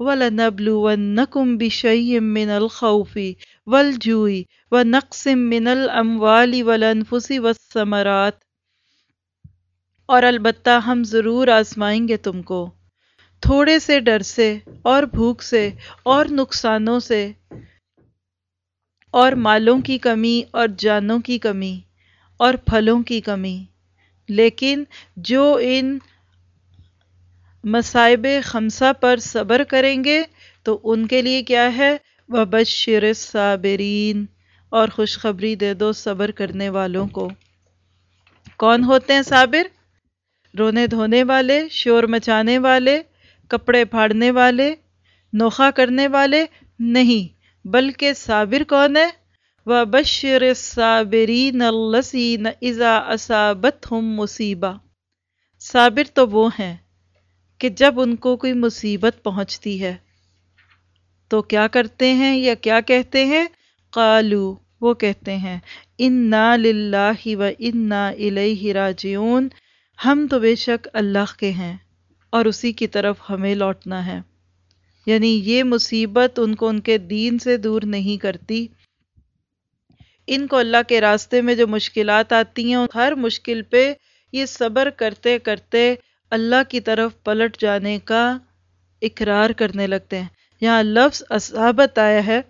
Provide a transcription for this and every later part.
وَلَنَبْلُوَنَّكُمْ بِشَيْءٍ مِّنَ الْخَوْفِ وَالْجُوعِ وَنَقْصٍ مِّنَ الْأَمْوَالِ وَالْأَنفُسِ وَالثَّمَرَاتِ۔ اور البتہ ہم ضرور آزمائیں گے تم کو۔ تھوڑے سے ڈر سے اور بھوک سے اور نقصانوں سے اور مالوں کی کمی اور جانوں کی کمی اور پھلوں کی کمی۔ لیکن جو ان مصائب خمسہ پر صبر کریں گے تو ان کے لیے کیا ہے؟ وبشر الصابرین اور خوشخبری دے دو صبر کرنے والوں کو۔ کون ہوتے ہیں صابر؟ رونے دھونے والے، شور مچانے والے، کپڑے پھاڑنے والے، نوخہ کرنے والے۔ نہیں، بلکہ صابر کون ہے؟ وبشر الصابرین الذین اذا اصابتهم مصیبہ صابر تو وہ ہیں کہ جب ان کو کوئی مصیبت پہنچتی ہے، تو کیا کرتے ہیں یا کیا کہتے ہیں؟ قالو، وہ کہتے ہیں، انا للہ و انا الیہ راجعون ہم تو بے شک اللہ کے ہیں اور اسی کی طرف ہمیں لوٹنا ہے۔ یعنی یہ مصیبت ان کو ان کے دین سے دور نہیں کرتی۔ ان کو اللہ کے راستے میں جو مشکلات آتی ہیں، ہر مشکل پہ یہ صبر کرتے کرتے اللہ کی طرف پلٹ جانے کا اقرار کرنے لگتے ہیں۔ یہاں لفظ اصابت آیا ہے۔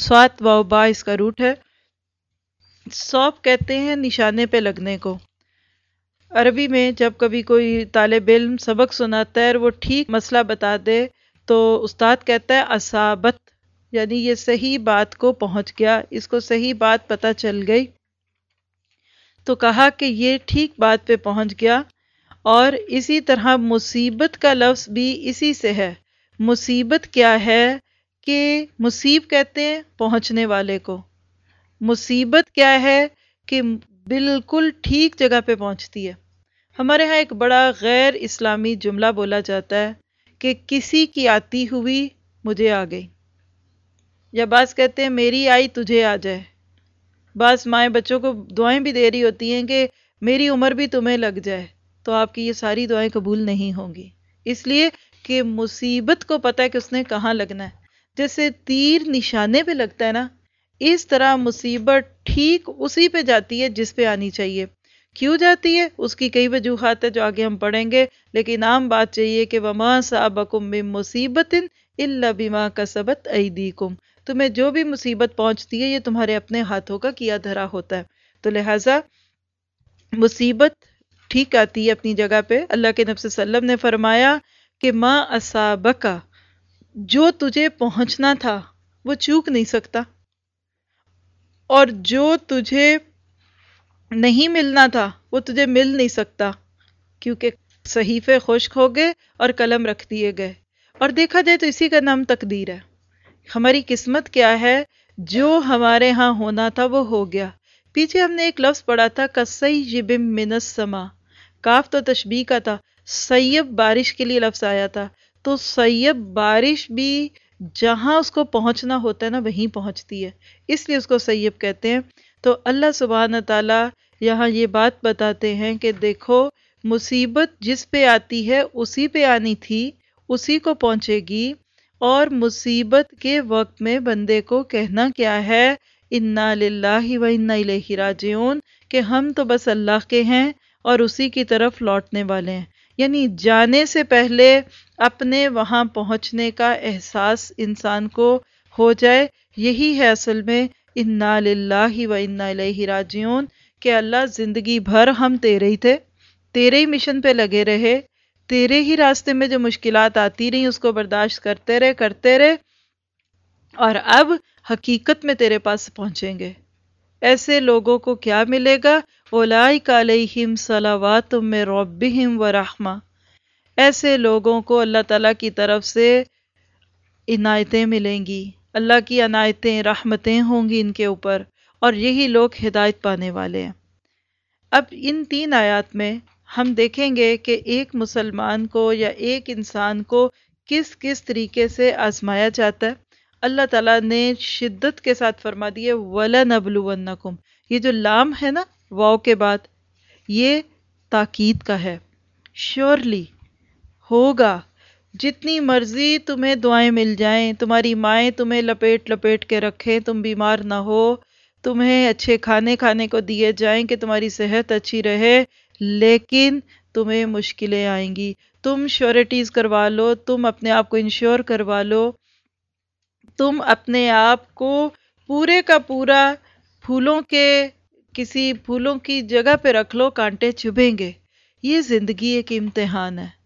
سوات و با اس کا روٹ ہے۔ سوپ کہتے ہیں نشانے پہ لگنے کو۔ عربی میں جب کبھی کوئی طالب علم سبق سناتا ہے اور وہ ٹھیک مسئلہ بتا دے تو استاد کہتا ہے اصابت یعنی یہ صحیح بات کو پہنچ گیا، اس کو صحیح بات پتہ چل گئی۔ تو کہا کہ یہ ٹھیک بات پہ پہنچ گیا۔ اور اسی طرح مصیبت کا لفظ بھی اسی سے ہے۔ مصیبت کیا ہے کہ مصیب کہتے ہیں پہنچنے والے کو۔ مصیبت کیا ہے کہ بالکل ٹھیک جگہ پہ پہنچتی ہے۔ ہمارے ہاں ایک بڑا غیر اسلامی جملہ بولا جاتا ہے کہ کسی کی آتی ہوئی مجھے آ گئی۔ یا بعض کہتے ہیں میری آئی تجھے آ جائے۔ بعض مائیں بچوں کو دعائیں بھی دے رہی ہوتی ہیں کہ میری عمر بھی تمہیں لگ جائے۔ تو آپ کی یہ ساری دعائیں قبول نہیں ہوں گی۔ اس لیے کہ مصیبت کو پتہ ہے کہ اس نے کہاں لگنا ہے۔ جیسے تیر نشانے پہ لگتا ہے نا، اس طرح مصیبت ٹھیک اسی پہ جاتی ہے جس پہ آنی چاہیے۔ کیوں جاتی ہے؟ اس کی کئی وجوہات ہے جو آگے ہم پڑھیں گے، لیکن عام بات چاہیے کہ وما صابکم من مصیبت الا بما کسبت ایدیکم تمہیں جو بھی مصیبت پہنچتی ہے، یہ تمہارے اپنے ہاتھوں کا کیا دھرا ہوتا ہے۔ تو لہٰذا مصیبت ٹھیک آتی ہے اپنی جگہ پہ۔ اللہ کے نفس وسلم نے فرمایا کہ ما اصابکا جو تجھے پہنچنا تھا وہ چوک نہیں سکتا۔ اور جو تجھے نہیں ملنا تھا وہ تجھے مل نہیں سکتا، کیونکہ صحیفے خشک ہو گئے اور قلم رکھ دیے گئے۔ اور دیکھا جائے تو اسی کا نام تقدیر ہے۔ ہماری قسمت کیا ہے؟ جو ہمارے ہاں ہونا تھا وہ ہو گیا۔ پیچھے ہم نے ایک لفظ پڑھا تھا کسی جبم من السما کاف تو تشبیح کا تھا، سیب بارش کے لیے لفظ آیا تھا۔ تو سیب بارش بھی جہاں اس کو پہنچنا ہوتا ہے نا، وہیں پہنچتی ہے۔ اس لیے اس کو سیب کہتے ہیں۔ تو اللہ سبحانہ تعالیٰ یہاں یہ بات بتاتے ہیں کہ دیکھو، مصیبت جس پہ آتی ہے، اسی پہ آنی تھی، اسی کو پہنچے گی۔ اور مصیبت کے وقت میں بندے کو کہنا کیا ہے؟ انا للہ و انا الیہ راجعون۔ کہ ہم تو بس اللہ کے ہیں اور اسی کی طرف لوٹنے والے ہیں۔ یعنی جانے سے پہلے اپنے وہاں پہنچنے کا احساس انسان کو ہو جائے۔ یہی ہے اصل میں انا للہ و انا الیہ راجعون۔ کہ اللہ زندگی بھر ہم تیرے ہی تھے، تیرے ہی مشن پہ لگے رہے، تیرے ہی راستے میں جو مشکلات آتی رہی، اس کو برداشت کرتے رہے کرتے رہے۔ اور اب حقیقت میں تیرے پاس پہنچیں گے۔ ایسے لوگوں کو کیا ملے گا؟ اولائک علیہم صلوات میں ربہم و رحمہ۔ ایسے لوگوں کو اللہ تعالیٰ کی طرف سے عنایتیں ملیں گی۔ اللہ کی عنایتیں، رحمتیں ہوں گی ان کے اوپر اور یہی لوگ ہدایت پانے والے ہیں۔ اب ان تین آیات میں ہم دیکھیں گے کہ ایک مسلمان کو یا ایک انسان کو کس کس طریقے سے آزمایا جاتا ہے۔ اللہ تعالیٰ نے شدت کے ساتھ فرما دیے ولا نبلونکم واؤ کے بعد، یہ تاکید کا ہے۔ شیورلی ہوگا۔ جتنی مرضی تمہیں دعائیں مل جائیں، تمہاری مائیں تمہیں لپیٹ لپیٹ کے رکھیں، تم بیمار نہ ہو، تمہیں اچھے کھانے کھانے کو دیے جائیں کہ تمہاری صحت اچھی رہے، لیکن تمہیں مشکلیں آئیں گی۔ تم شیورٹیز کروا لو، تم اپنے آپ کو انشور کروا لو۔ تم اپنے آپ کو پورے کا پورا پھولوں کے کسی پھولوں کی جگہ پہ رکھ لو، کانٹے چبھیں گے۔ یہ زندگی ایک امتحان ہے۔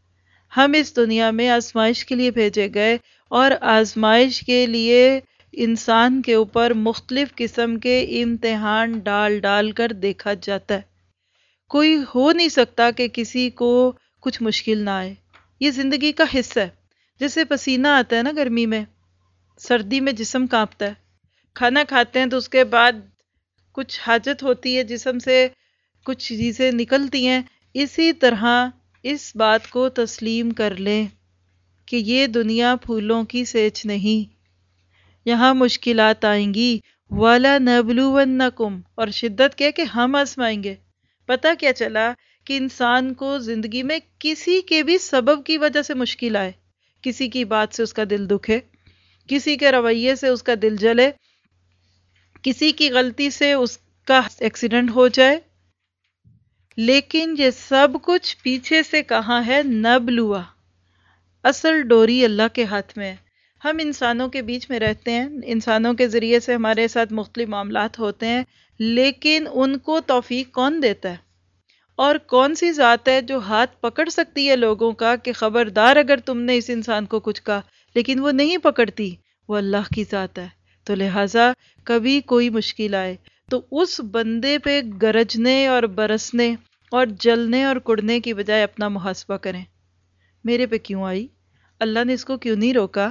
ہم اس دنیا میں آزمائش کے لیے بھیجے گئے اور آزمائش کے لیے انسان کے اوپر مختلف قسم کے امتحان ڈال ڈال کر دیکھا جاتا ہے۔ کوئی ہو نہیں سکتا کہ کسی کو کچھ مشکل نہ آئے۔ یہ زندگی کا حصہ ہے۔ جیسے پسینہ آتا ہے نا گرمی میں، سردی میں جسم کانپتا ہے۔ کھانا کھاتے ہیں تو اس کے بعد کچھ حاجت ہوتی ہے، جسم سے کچھ چیزیں نکلتی ہیں۔ اسی طرح اس بات کو تسلیم کر لیں کہ یہ دنیا پھولوں کی سیچ نہیں۔ یہاں مشکلات آئیں گی۔ والا نبلونکم اور شدت کیا کہ ہم آزمائیں گے۔ پتہ کیا چلا کہ انسان کو زندگی میں کسی کے بھی سبب کی وجہ سے مشکل آئے۔ کسی کی بات سے اس کا دل دکھے، کسی کے رویے سے اس کا دل جلے۔ کسی کی غلطی سے اس کا ایکسیڈنٹ ہو جائے۔ لیکن یہ سب کچھ پیچھے سے کہاں ہے؟ نبلوا اصل ڈوری اللہ کے ہاتھ میں ہے۔ ہم انسانوں کے بیچ میں رہتے ہیں۔ انسانوں کے ذریعے سے ہمارے ساتھ مختلف معاملات ہوتے ہیں۔ لیکن ان کو توفیق کون دیتا ہے؟ اور کون سی ذات ہے جو ہاتھ پکڑ سکتی ہے لوگوں کا کہ خبردار اگر تم نے اس انسان کو کچھ کہا، لیکن وہ نہیں پکڑتی، وہ اللہ کی ذات ہے۔ تو لہٰذا کبھی کوئی مشکل آئے۔ تو اس بندے پہ گرجنے اور برسنے اور جلنے اور کڑنے کی بجائے اپنا محاسبہ کریں۔ میرے پہ کیوں آئی؟ اللہ نے اس کو کیوں نہیں روکا؟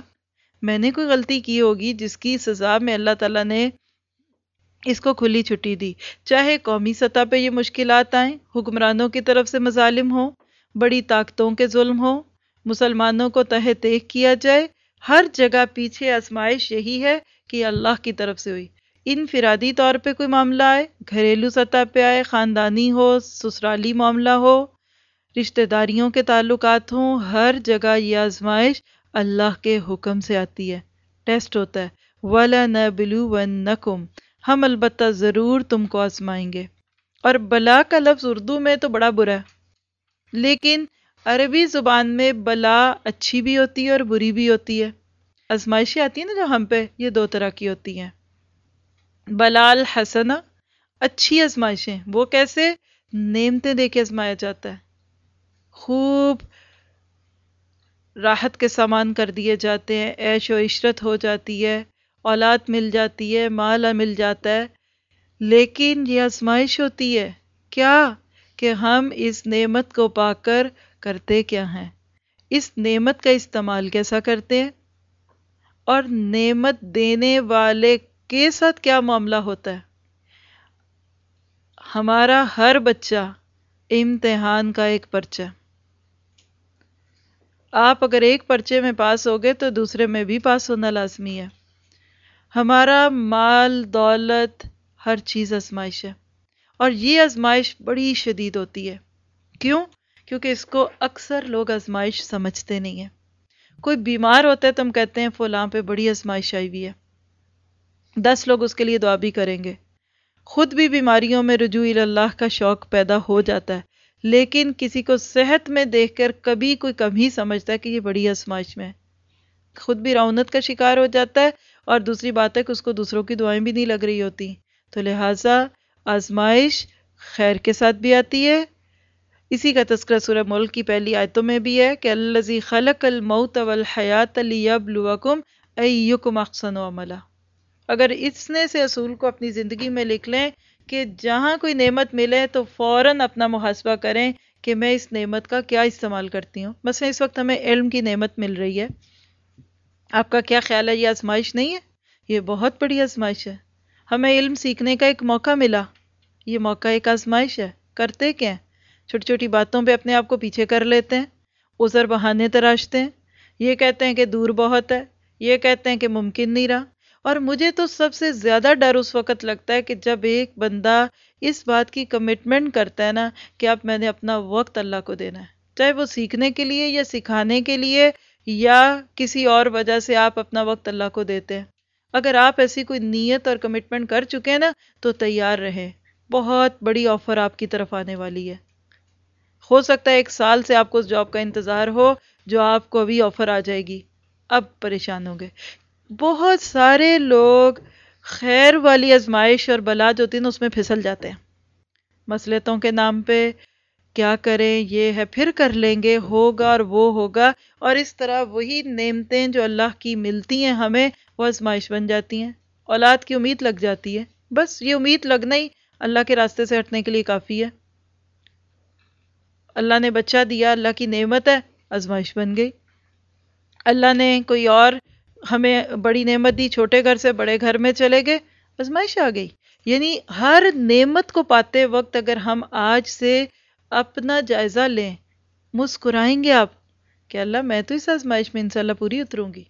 میں نے کوئی غلطی کی ہوگی جس کی سزا میں اللہ تعالیٰ نے اس کو کھلی چھٹی دی؟ چاہے قومی سطح پہ یہ مشکلات آئیں، حکمرانوں کی طرف سے مظالم ہوں، بڑی طاقتوں کے ظلم ہوں، مسلمانوں کو تہ تیک کیا جائے، ہر جگہ پیچھے آزمائش یہی ہے کہ اللہ کی طرف سے ہوئی۔ انفرادی طور پہ کوئی معاملہ آئے، گھریلو سطح پہ آئے، خاندانی ہو، سسرالی معاملہ ہو، رشتہ داریوں کے تعلقات ہوں، ہر جگہ یہ آزمائش اللہ کے حکم سے آتی ہے۔ ٹیسٹ ہوتا ہے، ولا نبلو ونکم ہم البتہ ضرور تم کو آزمائیں گے۔ اور بلا کا لفظ اردو میں تو بڑا برا ہے۔ لیکن عربی زبان میں بلا اچھی بھی ہوتی ہے اور بری بھی ہوتی ہے۔ آزمائشیں آتی ہیں نا جو ہم پہ، یہ دو طرح کی ہوتی ہیں۔ بلال حسنہ، اچھی آزمائشیں۔ وہ کیسے نعمتیں دے کے آزمایا جاتا ہے۔ خوب راحت کے سامان کر دیے جاتے ہیں۔ عیش و عشرت ہو جاتی ہے۔ اولاد مل جاتی ہے مال مل جاتا ہے۔ لیکن یہ آزمائش ہوتی ہے، کیا کہ ہم اس نعمت کو پا کر کرتے کیا ہیں؟ اس نعمت کا استعمال کیسا کرتے ہیں؟ اور نعمت دینے والے کے ساتھ کیا معاملہ ہوتا ہے؟ ہمارا ہر بچہ امتحان کا ایک پرچہ آپ اگر ایک پرچے میں پاس ہو گئے تو دوسرے میں بھی پاس ہونا لازمی ہے۔ ہمارا مال، دولت، ہر چیز آزمائش ہے۔ اور یہ آزمائش بڑی شدید ہوتی ہے۔ کیوں؟ کیونکہ اس کو اکثر لوگ آزمائش سمجھتے نہیں ہیں۔ کوئی بیمار ہوتا ہے تو ہم کہتے ہیں فلاں پہ بڑی آزمائش آئی ہوئی ہے۔ دس لوگ اس کے لیے دعا بھی کریں گے۔ خود بھی بیماریوں میں رجوع اللہ کا شوق پیدا ہو جاتا ہے، لیکن کسی کو صحت میں دیکھ کر کبھی کوئی کم ہی سمجھتا ہے کہ یہ بڑی آزمائش میں خود بھی رونت کا شکار ہو جاتا ہے اور دوسری بات ہے کہ اس کو دوسروں کی دعائیں بھی نہیں لگ رہی ہوتی۔ تو لہٰذا آزمائش خیر کے ساتھ بھی آتی ہے اسی کا تذکرہ سورہ ملک کی پہلی آیتوں میں بھی ہے کہ الزی خلق الموت والحیات لیبلوکم ایکم احسن عملا۔ اگر اتنے سے اصول کو اپنی زندگی میں لکھ لیں کہ جہاں کوئی نعمت ملے تو فوراً اپنا محاسبہ کریں کہ میں اس نعمت کا کیا استعمال کرتی ہوں۔ مثلا اس وقت ہمیں علم کی نعمت مل رہی ہے۔ آپ کا کیا خیال ہے یہ آزمائش نہیں ہے؟ یہ بہت بڑی آزمائش ہے۔ ہمیں علم سیکھنے کا ایک موقع ملا۔ یہ موقع ایک آزمائش ہے۔ کرتے کیا ہیں؟ چھوٹی چھوٹی باتوں پہ اپنے آپ کو پیچھے کر لیتے ہیں ازر بہانے تراشتے ہیں۔ یہ کہتے ہیں کہ دور بہت ہے، یہ کہتے ہیں کہ ممکن نہیں رہا۔ اور مجھے تو سب سے زیادہ ڈر اس وقت لگتا ہے کہ جب ایک بندہ اس بات کی کمٹمنٹ کرتا ہے نا کہ اب میں نے اپنا وقت اللہ کو دینا ہے۔ چاہے وہ سیکھنے کے لیے یا سکھانے کے لیے یا کسی اور وجہ سے آپ اپنا وقت اللہ کو دیتے ہیں۔ اگر آپ ایسی کوئی نیت اور کمٹمنٹ کر چکے ہیں نا، تو تیار رہیں بہت بڑی آفر آپ کی طرف آنے والی ہے۔ ہو سکتا ہے ایک سال سے آپ کو اس جاب کا انتظار ہو جو آپ کو ابھی آفر آ جائے گی۔ اب پریشان ہوں گے بہت سارے لوگ خیر والی ازمائش اور بلا جو ہوتی ہے نا اس میں پھسل جاتے ہیں۔ مسلطوں کے نام پہ کیا کریں، یہ ہے، پھر کر لیں گے، ہوگا اور وہ ہوگا۔ اور اس طرح وہی نعمتیں جو اللہ کی ملتی ہیں ہمیں، وہ ازمائش بن جاتی ہیں۔ اولاد کی امید لگ جاتی ہے۔ بس یہ امید لگنا ہی اللہ کے راستے سے ہٹنے کے لیے کافی ہے۔ اللہ نے بچہ دیا، اللہ کی نعمت ہے ازمائش بن گئی۔ اللہ نے کوئی اور ہمیں بڑی نعمت دی، چھوٹے گھر سے بڑے گھر میں چلے گئے ازمائش آ گئی۔ یعنی ہر نعمت کو پاتے وقت اگر ہم آج سے اپنا جائزہ لیں، مسکرائیں گے آپ کہ اللہ میں تو اس آزمائش میں انشاءاللہ پوری اتروں گی۔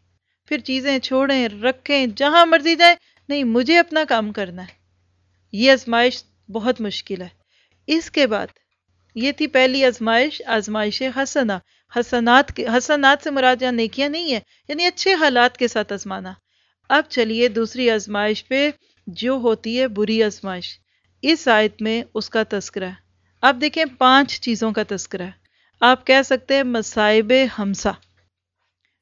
پھر چیزیں چھوڑیں، رکھیں، جہاں مرضی جائیں، نہیں، مجھے اپنا کام کرنا ہے۔ یہ آزمائش بہت مشکل ہے۔ اس کے بعد یہ تھی پہلی آزمائش آزمائش حسنا حسنات کے حسنات سے مراد یا نیکیاں نہیں ہے یعنی اچھے حالات کے ساتھ آزمانا۔ اب چلیے دوسری آزمائش پہ، جو ہوتی ہے بری آزمائش۔ اس آیت میں اس کا تذکرہ۔ ہے اب دیکھیں پانچ چیزوں کا تذکرہ۔ ہے آپ کہہ سکتے ہیں مصائب ہمسا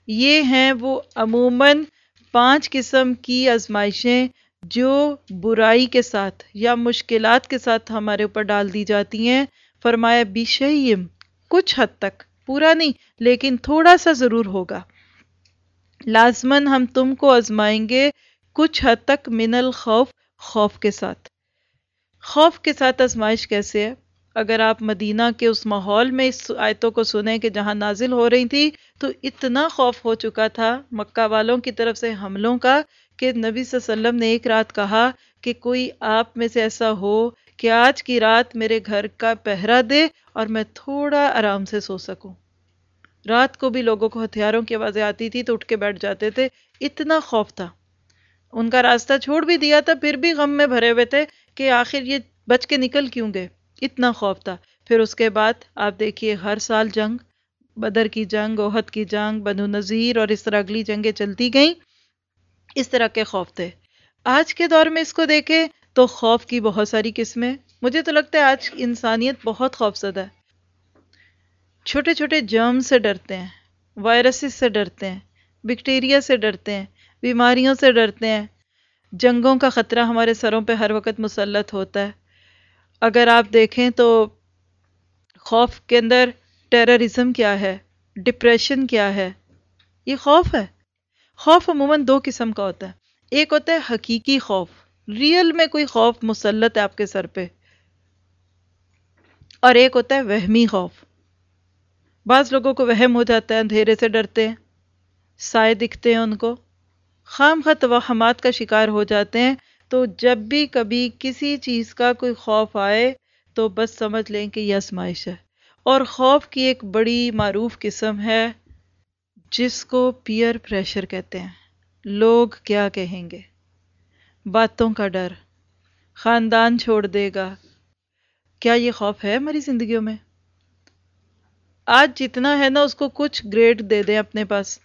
یہ ہیں وہ عموماً پانچ قسم کی آزمائشیں جو برائی کے ساتھ یا مشکلات کے ساتھ ہمارے اوپر ڈال دی جاتی ہیں۔ فرمایا بیشیم کچھ حد تک، پورا نہیں، لیکن تھوڑا سا ضرور ہوگا۔ لازمن ہم تم کو آزمائیں گے کچھ حد تک من الخوف، خوف کے ساتھ۔ خوف کے ساتھ آزمائش کیسے ہے؟ اگر آپ مدینہ کے اس ماحول میں اس آیتوں کو سنیں کہ جہاں نازل ہو رہی تھی، تو اتنا خوف ہو چکا تھا مکہ والوں کی طرف سے حملوں کا کہ نبی صلی اللہ علیہ وسلم نے ایک رات کہا کہ کوئی آپ میں سے ایسا ہو کہ آج کی رات میرے گھر کا پہرا دے اور میں تھوڑا آرام سے سو سکوں۔ رات کو بھی لوگوں کو ہتھیاروں کی آوازیں آتی تھی تو اٹھ کے بیٹھ جاتے تھے۔ اتنا خوف تھا۔ ان کا راستہ چھوڑ بھی دیا تھا، پھر بھی غم میں بھرے ہوئے تھے کہ آخر یہ بچ کے نکل کیوں گئے۔ اتنا خوف تھا۔ پھر اس کے بعد آپ دیکھیے، ہر سال جنگ، بدر کی جنگ، اوہد کی جنگ، بنو نذیر اور اس طرح اگلی جنگیں چلتی گئیں۔ اس طرح کے خوف تھے۔ آج کے دور میں اس کو دیکھیں تو خوف کی بہت ساری قسمیں۔ مجھے تو لگتا ہے آج انسانیت بہت خوف زدہ ہے۔ چھوٹے چھوٹے جرم سے ڈرتے ہیں وائرسز سے ڈرتے ہیں بیکٹیریا سے ڈرتے ہیں، بیماریوں سے ڈرتے ہیں۔ جنگوں کا خطرہ ہمارے سروں پہ ہر وقت مسلط ہوتا ہے۔ اگر آپ دیکھیں تو خوف کے اندر ٹیررزم کیا ہے ڈپریشن کیا ہے، یہ خوف ہے۔ خوف عموماً دو قسم کا ہوتا ہے۔ ایک ہوتا ہے حقیقی خوف۔ ریئل میں کوئی خوف مسلط ہے آپ کے سر پہ؟ اور ایک ہوتا ہے وہمی خوف۔ بعض لوگوں کو وہم ہو جاتا ہے، اندھیرے سے ڈرتے ہیں، سائے دکھتے ہیں ان کو۔ خام خواہ توہمات کا شکار ہو جاتے ہیں۔ تو جب بھی کبھی کسی چیز کا کوئی خوف آئے تو بس سمجھ لیں کہ یہ اسمائش ہے۔ اور خوف کی ایک بڑی معروف قسم ہے، جس کو پیئر پریشر کہتے ہیں۔ لوگ کیا کہیں گے؟ باتوں کا ڈر۔ خاندان چھوڑ دے گا۔ کیا یہ خوف ہے ہماری زندگیوں میں؟ آج جتنا ہے نا اس کو کچھ گریڈ دے دیں اپنے پاس۔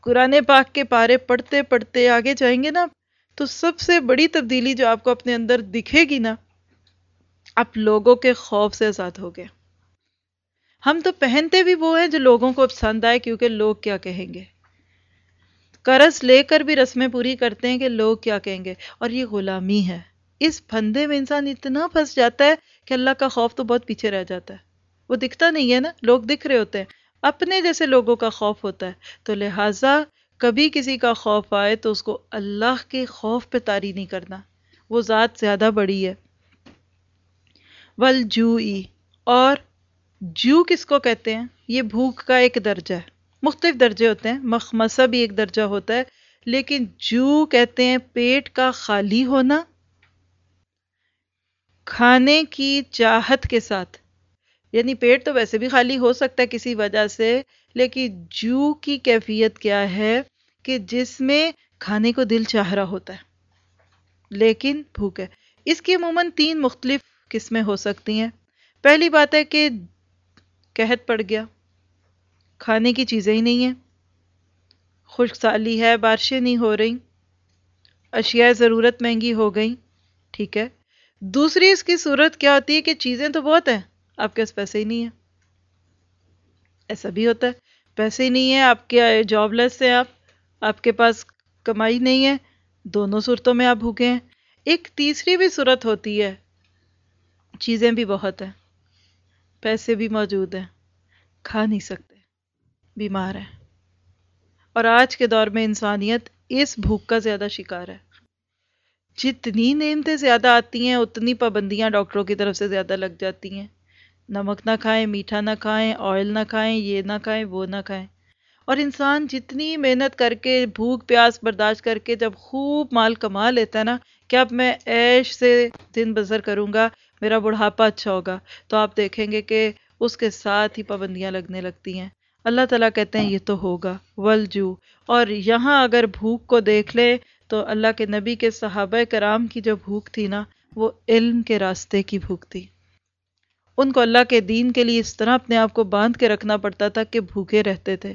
قرآن پاک کے پارے پڑھتے پڑھتے آگے جائیں گے نا تو سب سے بڑی تبدیلی جو آپ کو اپنے اندر دکھے گی نا، آپ لوگوں کے خوف سے آزاد ہو گئے۔ ہم تو پہنتے بھی وہ ہیں جو لوگوں کو پسند آئے کیونکہ لوگ کیا کہیں گے۔ قرض لے کر بھی رسمیں پوری کرتے ہیں کہ لوگ کیا کہیں گے۔ اور یہ غلامی ہے۔ اس پھندے میں انسان اتنا پھنس جاتا ہے کہ اللہ کا خوف تو بہت پیچھے رہ جاتا ہے۔ وہ دکھتا نہیں ہے نا، لوگ دکھ رہے ہوتے ہیں۔ اپنے جیسے لوگوں کا خوف ہوتا ہے۔ تو لہٰذا کبھی کسی کا خوف آئے تو اس کو اللہ کے خوف پہ تاری نہیں کرنا۔ وہ ذات زیادہ بڑی ہے۔ ول جو اور جو کس کو کہتے ہیں، یہ بھوک کا ایک درجہ ہے۔ مختلف درجے ہوتے ہیں مخمسہ بھی ایک درجہ ہوتا ہے، لیکن جو کہتے ہیں پیٹ کا خالی ہونا، کھانے کی چاہت کے ساتھ یعنی پیٹ تو ویسے بھی خالی ہو سکتا ہے کسی وجہ سے، لیکن جو کی کیفیت کیا ہے کہ جس میں کھانے کو دل چاہ رہا ہوتا ہے، لیکن بھوک ہے۔ اس کی عموماً تین مختلف قسمیں ہو سکتی ہیں۔ پہلی بات ہے کہ قحط پڑ گیا۔ کھانے کی چیزیں ہی نہیں ہیں۔ خشک سالی ہے، بارشیں نہیں ہو رہی۔ اشیاء ضرورت مہنگی ہو گئیں، ٹھیک ہے۔ دوسری اس کی صورت کیا ہوتی ہے کہ چیزیں تو بہت ہیں، آپ کے پاس پیسے ہی نہیں ہیں۔ ایسا بھی ہوتا ہے، پیسے ہی نہیں ہیں، آپ کے جاب لیس ہیں آپ آپ کے پاس کمائی نہیں ہے، دونوں صورتوں میں آپ بھوکے ہیں۔ ایک تیسری بھی صورت ہوتی ہے، چیزیں بھی بہت ہیں، پیسے بھی موجود ہیں، کھا نہیں سکتے۔ بیمار ہیں اور آج کے دور میں انسانیت اس بھوک کا زیادہ شکار ہے۔ جتنی نیندیں زیادہ آتی ہیں، اتنی پابندیاں ڈاکٹروں کی طرف سے زیادہ لگ جاتی ہیں۔ نمک نہ کھائیں، میٹھا نہ کھائیں، آئل نہ کھائیں، یہ نہ کھائیں، وہ نہ کھائیں۔ اور انسان جتنی محنت کر کے، بھوک، پیاس برداشت کر کے جب خوب مال کما لیتا ہے نا، کہ اب میں عیش سے دن بسر کروں گا، میرا بڑھاپا اچھا ہوگا، تو آپ دیکھیں گے کہ اس کے ساتھ ہی پابندیاں لگنے لگتی ہیں۔ اللہ تعالیٰ کہتے ہیں، یہ تو ہوگا۔ ولجو اور یہاں اگر بھوک کو دیکھ لے تو اللہ کے نبی کے صحابہ کرام کی جو بھوک تھی نا، وہ علم کے راستے کی بھوک تھی۔ ان کو اللہ کے دین کے لیے اس طرح اپنے آپ کو باندھ کے رکھنا پڑتا تھا کہ بھوکے رہتے تھے۔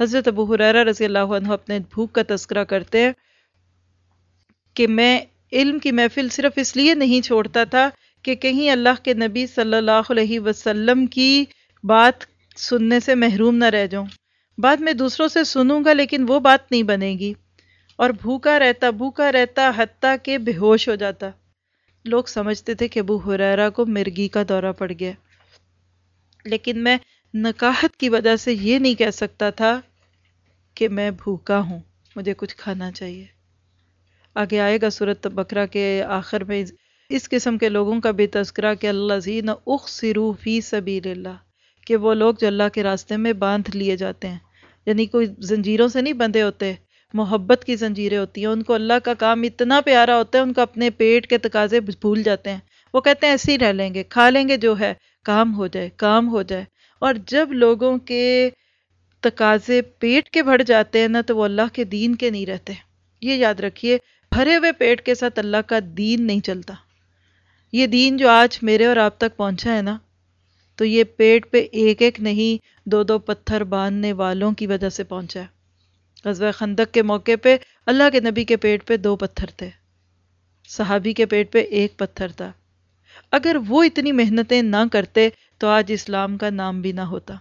حضرت ابو حریرہ رضی اللہ عنہ اپنے بھوک کا تذکرہ کرتے ہیں کہ میں علم کی محفل صرف اس لیے نہیں چھوڑتا تھا کہ کہیں اللہ کے نبی صلی اللہ علیہ وسلم کی بات سننے سے محروم نہ رہ جاؤں۔ بعد میں دوسروں سے سنوں گا، لیکن وہ بات نہیں بنے گی۔ اور بھوکا رہتا بھوکا رہتا، حتیٰ کہ بے ہوش ہو جاتا۔ لوگ سمجھتے تھے کہ ابو حریرہ کو مرگی کا دورہ پڑ گیا۔ لیکن میں نکاحت کی وجہ سے یہ نہیں کہہ سکتا تھا کہ میں بھوکا ہوں، مجھے کچھ کھانا چاہیے۔ آگے آئے گا صورت بکرا کے آخر میں۔ اس قسم کے لوگوں کا بھی تذکرہ کہ اللہ زین اخصرو فی سبیل اللہ۔ کہ وہ لوگ جو اللہ کے راستے میں باندھ لیے جاتے ہیں۔ یعنی کوئی زنجیروں سے نہیں بندھے ہوتے، محبت کی زنجیریں ہوتی ہیں۔ ان کو اللہ کا کام اتنا پیارا ہوتا ہے، ان کو اپنے پیٹ کے تقاضے بھول جاتے ہیں۔ وہ کہتے ہیں، ایسے ہی رہ لیں گے، کھا لیں گے جو ہے، کام ہو جائے، کام ہو جائے۔ اور جب لوگوں کے تقاضے پیٹ کے بڑھ جاتے ہیں نا، تو وہ اللہ کے دین کے نہیں رہتے۔ یہ یاد رکھیے، بھرے ہوئے پیٹ کے ساتھ اللہ کا دین نہیں چلتا۔ یہ دین جو آج میرے اور آپ تک پہنچا ہے نا تو یہ پیٹ پہ ایک ایک نہیں، دو دو پتھر باندھنے والوں کی وجہ سے پہنچا ہے۔ غزوہ خندق کے موقع پہ اللہ کے نبی کے پیٹ پہ دو پتھر تھے۔ صحابی کے پیٹ پہ ایک پتھر تھا۔ اگر وہ اتنی محنتیں نہ کرتے تو آج اسلام کا نام بھی نہ ہوتا۔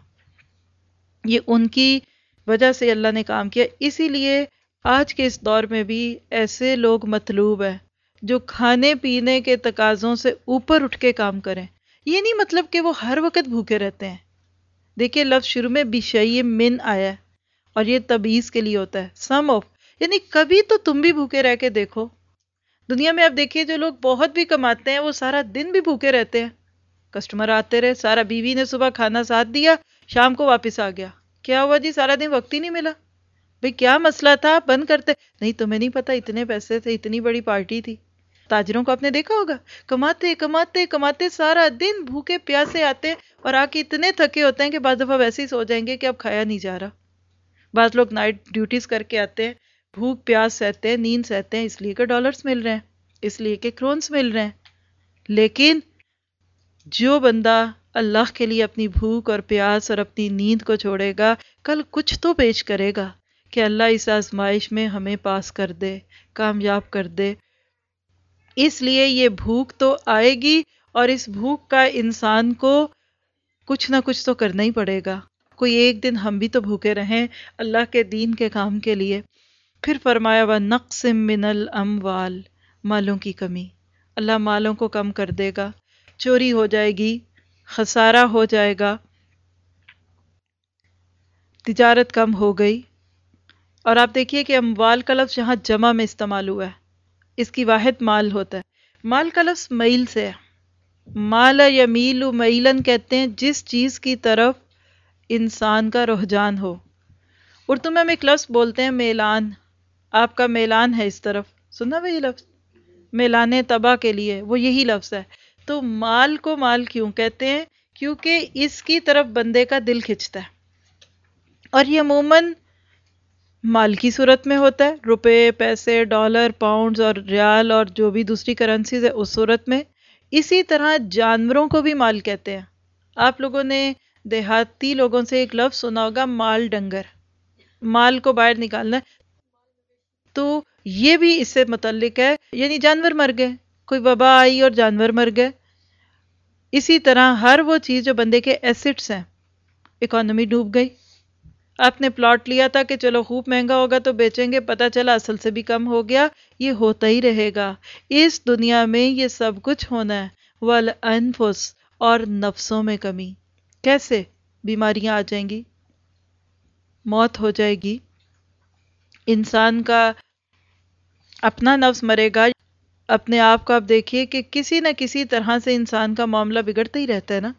یہ ان کی وجہ سے اللہ نے کام کیا۔ اسی لیے آج کے اس دور میں بھی ایسے لوگ مطلوب ہیں جو کھانے پینے کے تقاضوں سے اوپر اٹھ کے کام کریں۔ یہ نہیں مطلب کہ وہ ہر وقت بھوکے رہتے ہیں۔ دیکھیے لفظ شروع میں بشئی من آیا ہے اور یہ تبیز کے لیے ہوتا ہے۔ سم آف یعنی کبھی تو تم بھی بھوکے رہ کے دیکھو۔ دنیا میں آپ دیکھیے جو لوگ بہت بھی کماتے ہیں، وہ سارا دن بھی بھوکے رہتے ہیں۔ کسٹمر آتے رہے، سارا بیوی نے صبح کھانا ساتھ دیا، شام کو واپس آ گیا۔ کیا ہوا جی؟ سارا دن وقت ہی نہیں ملا۔ بھئی کیا مسئلہ تھا؟ بند کرتے۔ نہیں، تمہیں نہیں پتا، اتنے پیسے تھے، اتنی بڑی پارٹی تھی۔ تاجروں کو آپ نے دیکھا ہوگا، کماتے کماتے کماتے سارا دن بھوکے پیاسے آتے اور آ کے اتنے تھکے ہوتے ہیں کہ بعض دفعہ ویسے ہی سو جائیں گے کہ اب کھایا نہیں جا رہا۔ بعض لوگ نائٹ ڈیوٹیز کر کے آتے ہیں، بھوک پیاس سہتے ہیں، نیند سہتے ہیں، اس لیے کہ ڈالرز مل رہے ہیں، اس لیے کہ کرونس مل رہے ہیں۔ لیکن جو بندہ اللہ کے لیے اپنی بھوک اور پیاس اور اپنی نیند کو چھوڑے گا، کل کچھ تو پیش کرے گا کہ اللہ اس آزمائش میں ہمیں پاس کر دے، کامیاب کر دے۔ اس لیے یہ بھوک تو آئے گی اور اس بھوک کا انسان کو کچھ نہ کچھ تو کرنا ہی پڑے گا۔ کوئی ایک دن ہم بھی تو بھوکے رہیں اللہ کے دین کے کام کے لیے۔ پھر فرمایا وہ نقص من الاموال مالوں کی کمی۔ اللہ مالوں کو کم کر دے گا، چوری ہو جائے گی، خسارہ ہو جائے گا، تجارت کم ہو گئی۔ اور آپ دیکھیے کہ اموال کا لفظ یہاں جمع میں استعمال ہوا ہے۔ اس کی واحد مال ہوتا ہے۔ مال کا لفظ میل سے ہے۔ مال یا میل و میلن کہتے ہیں جس چیز کی طرف انسان کا رجحان ہو۔ اردو میں ہم ایک لفظ بولتے ہیں، میلان۔ آپ کا میلان ہے اس طرف۔ سنا وہ یہ لفظ؟ میلان تباہ کے لیے وہ یہی لفظ ہے۔ تو مال کو مال کیوں کہتے ہیں؟ کیونکہ اس کی طرف بندے کا دل کھچتا ہے۔ اور یہ عموماً مال کی صورت میں ہوتا ہے۔ روپے، پیسے، ڈالر، پاؤنڈز اور ریال اور جو بھی دوسری کرنسیز ہے اس صورت میں۔ اسی طرح جانوروں کو بھی مال کہتے ہیں۔ آپ لوگوں نے دیہاتی لوگوں سے ایک لفظ سنا ہوگا، مال ڈنگر۔ مال کو باہر نکالنا ہے۔ تو یہ بھی اس سے متعلق ہے۔ یعنی جانور مر گئے کوئی وبا آئی اور جانور مر گئے اسی طرح ہر وہ چیز جو بندے کے ایسٹس ہیں۔ اکانومی ڈوب گئی۔ آپ نے پلاٹ لیا تھا کہ چلو خوب مہنگا ہوگا تو بیچیں گے پتہ چلا اصل سے بھی کم ہو گیا، یہ ہوتا ہی رہے گا۔ اس دنیا میں یہ سب کچھ ہونا ہے۔ والانفس اور نفسوں میں کمی۔ کیسے بیماریاں آ جائیں گی؟ موت ہو جائے گی۔ انسان کا اپنا نفس مرے گا۔ اپنے آپ کو آپ دیکھیے کہ کسی نہ کسی طرح سے انسان کا معاملہ بگڑتا ہی رہتا ہے نا۔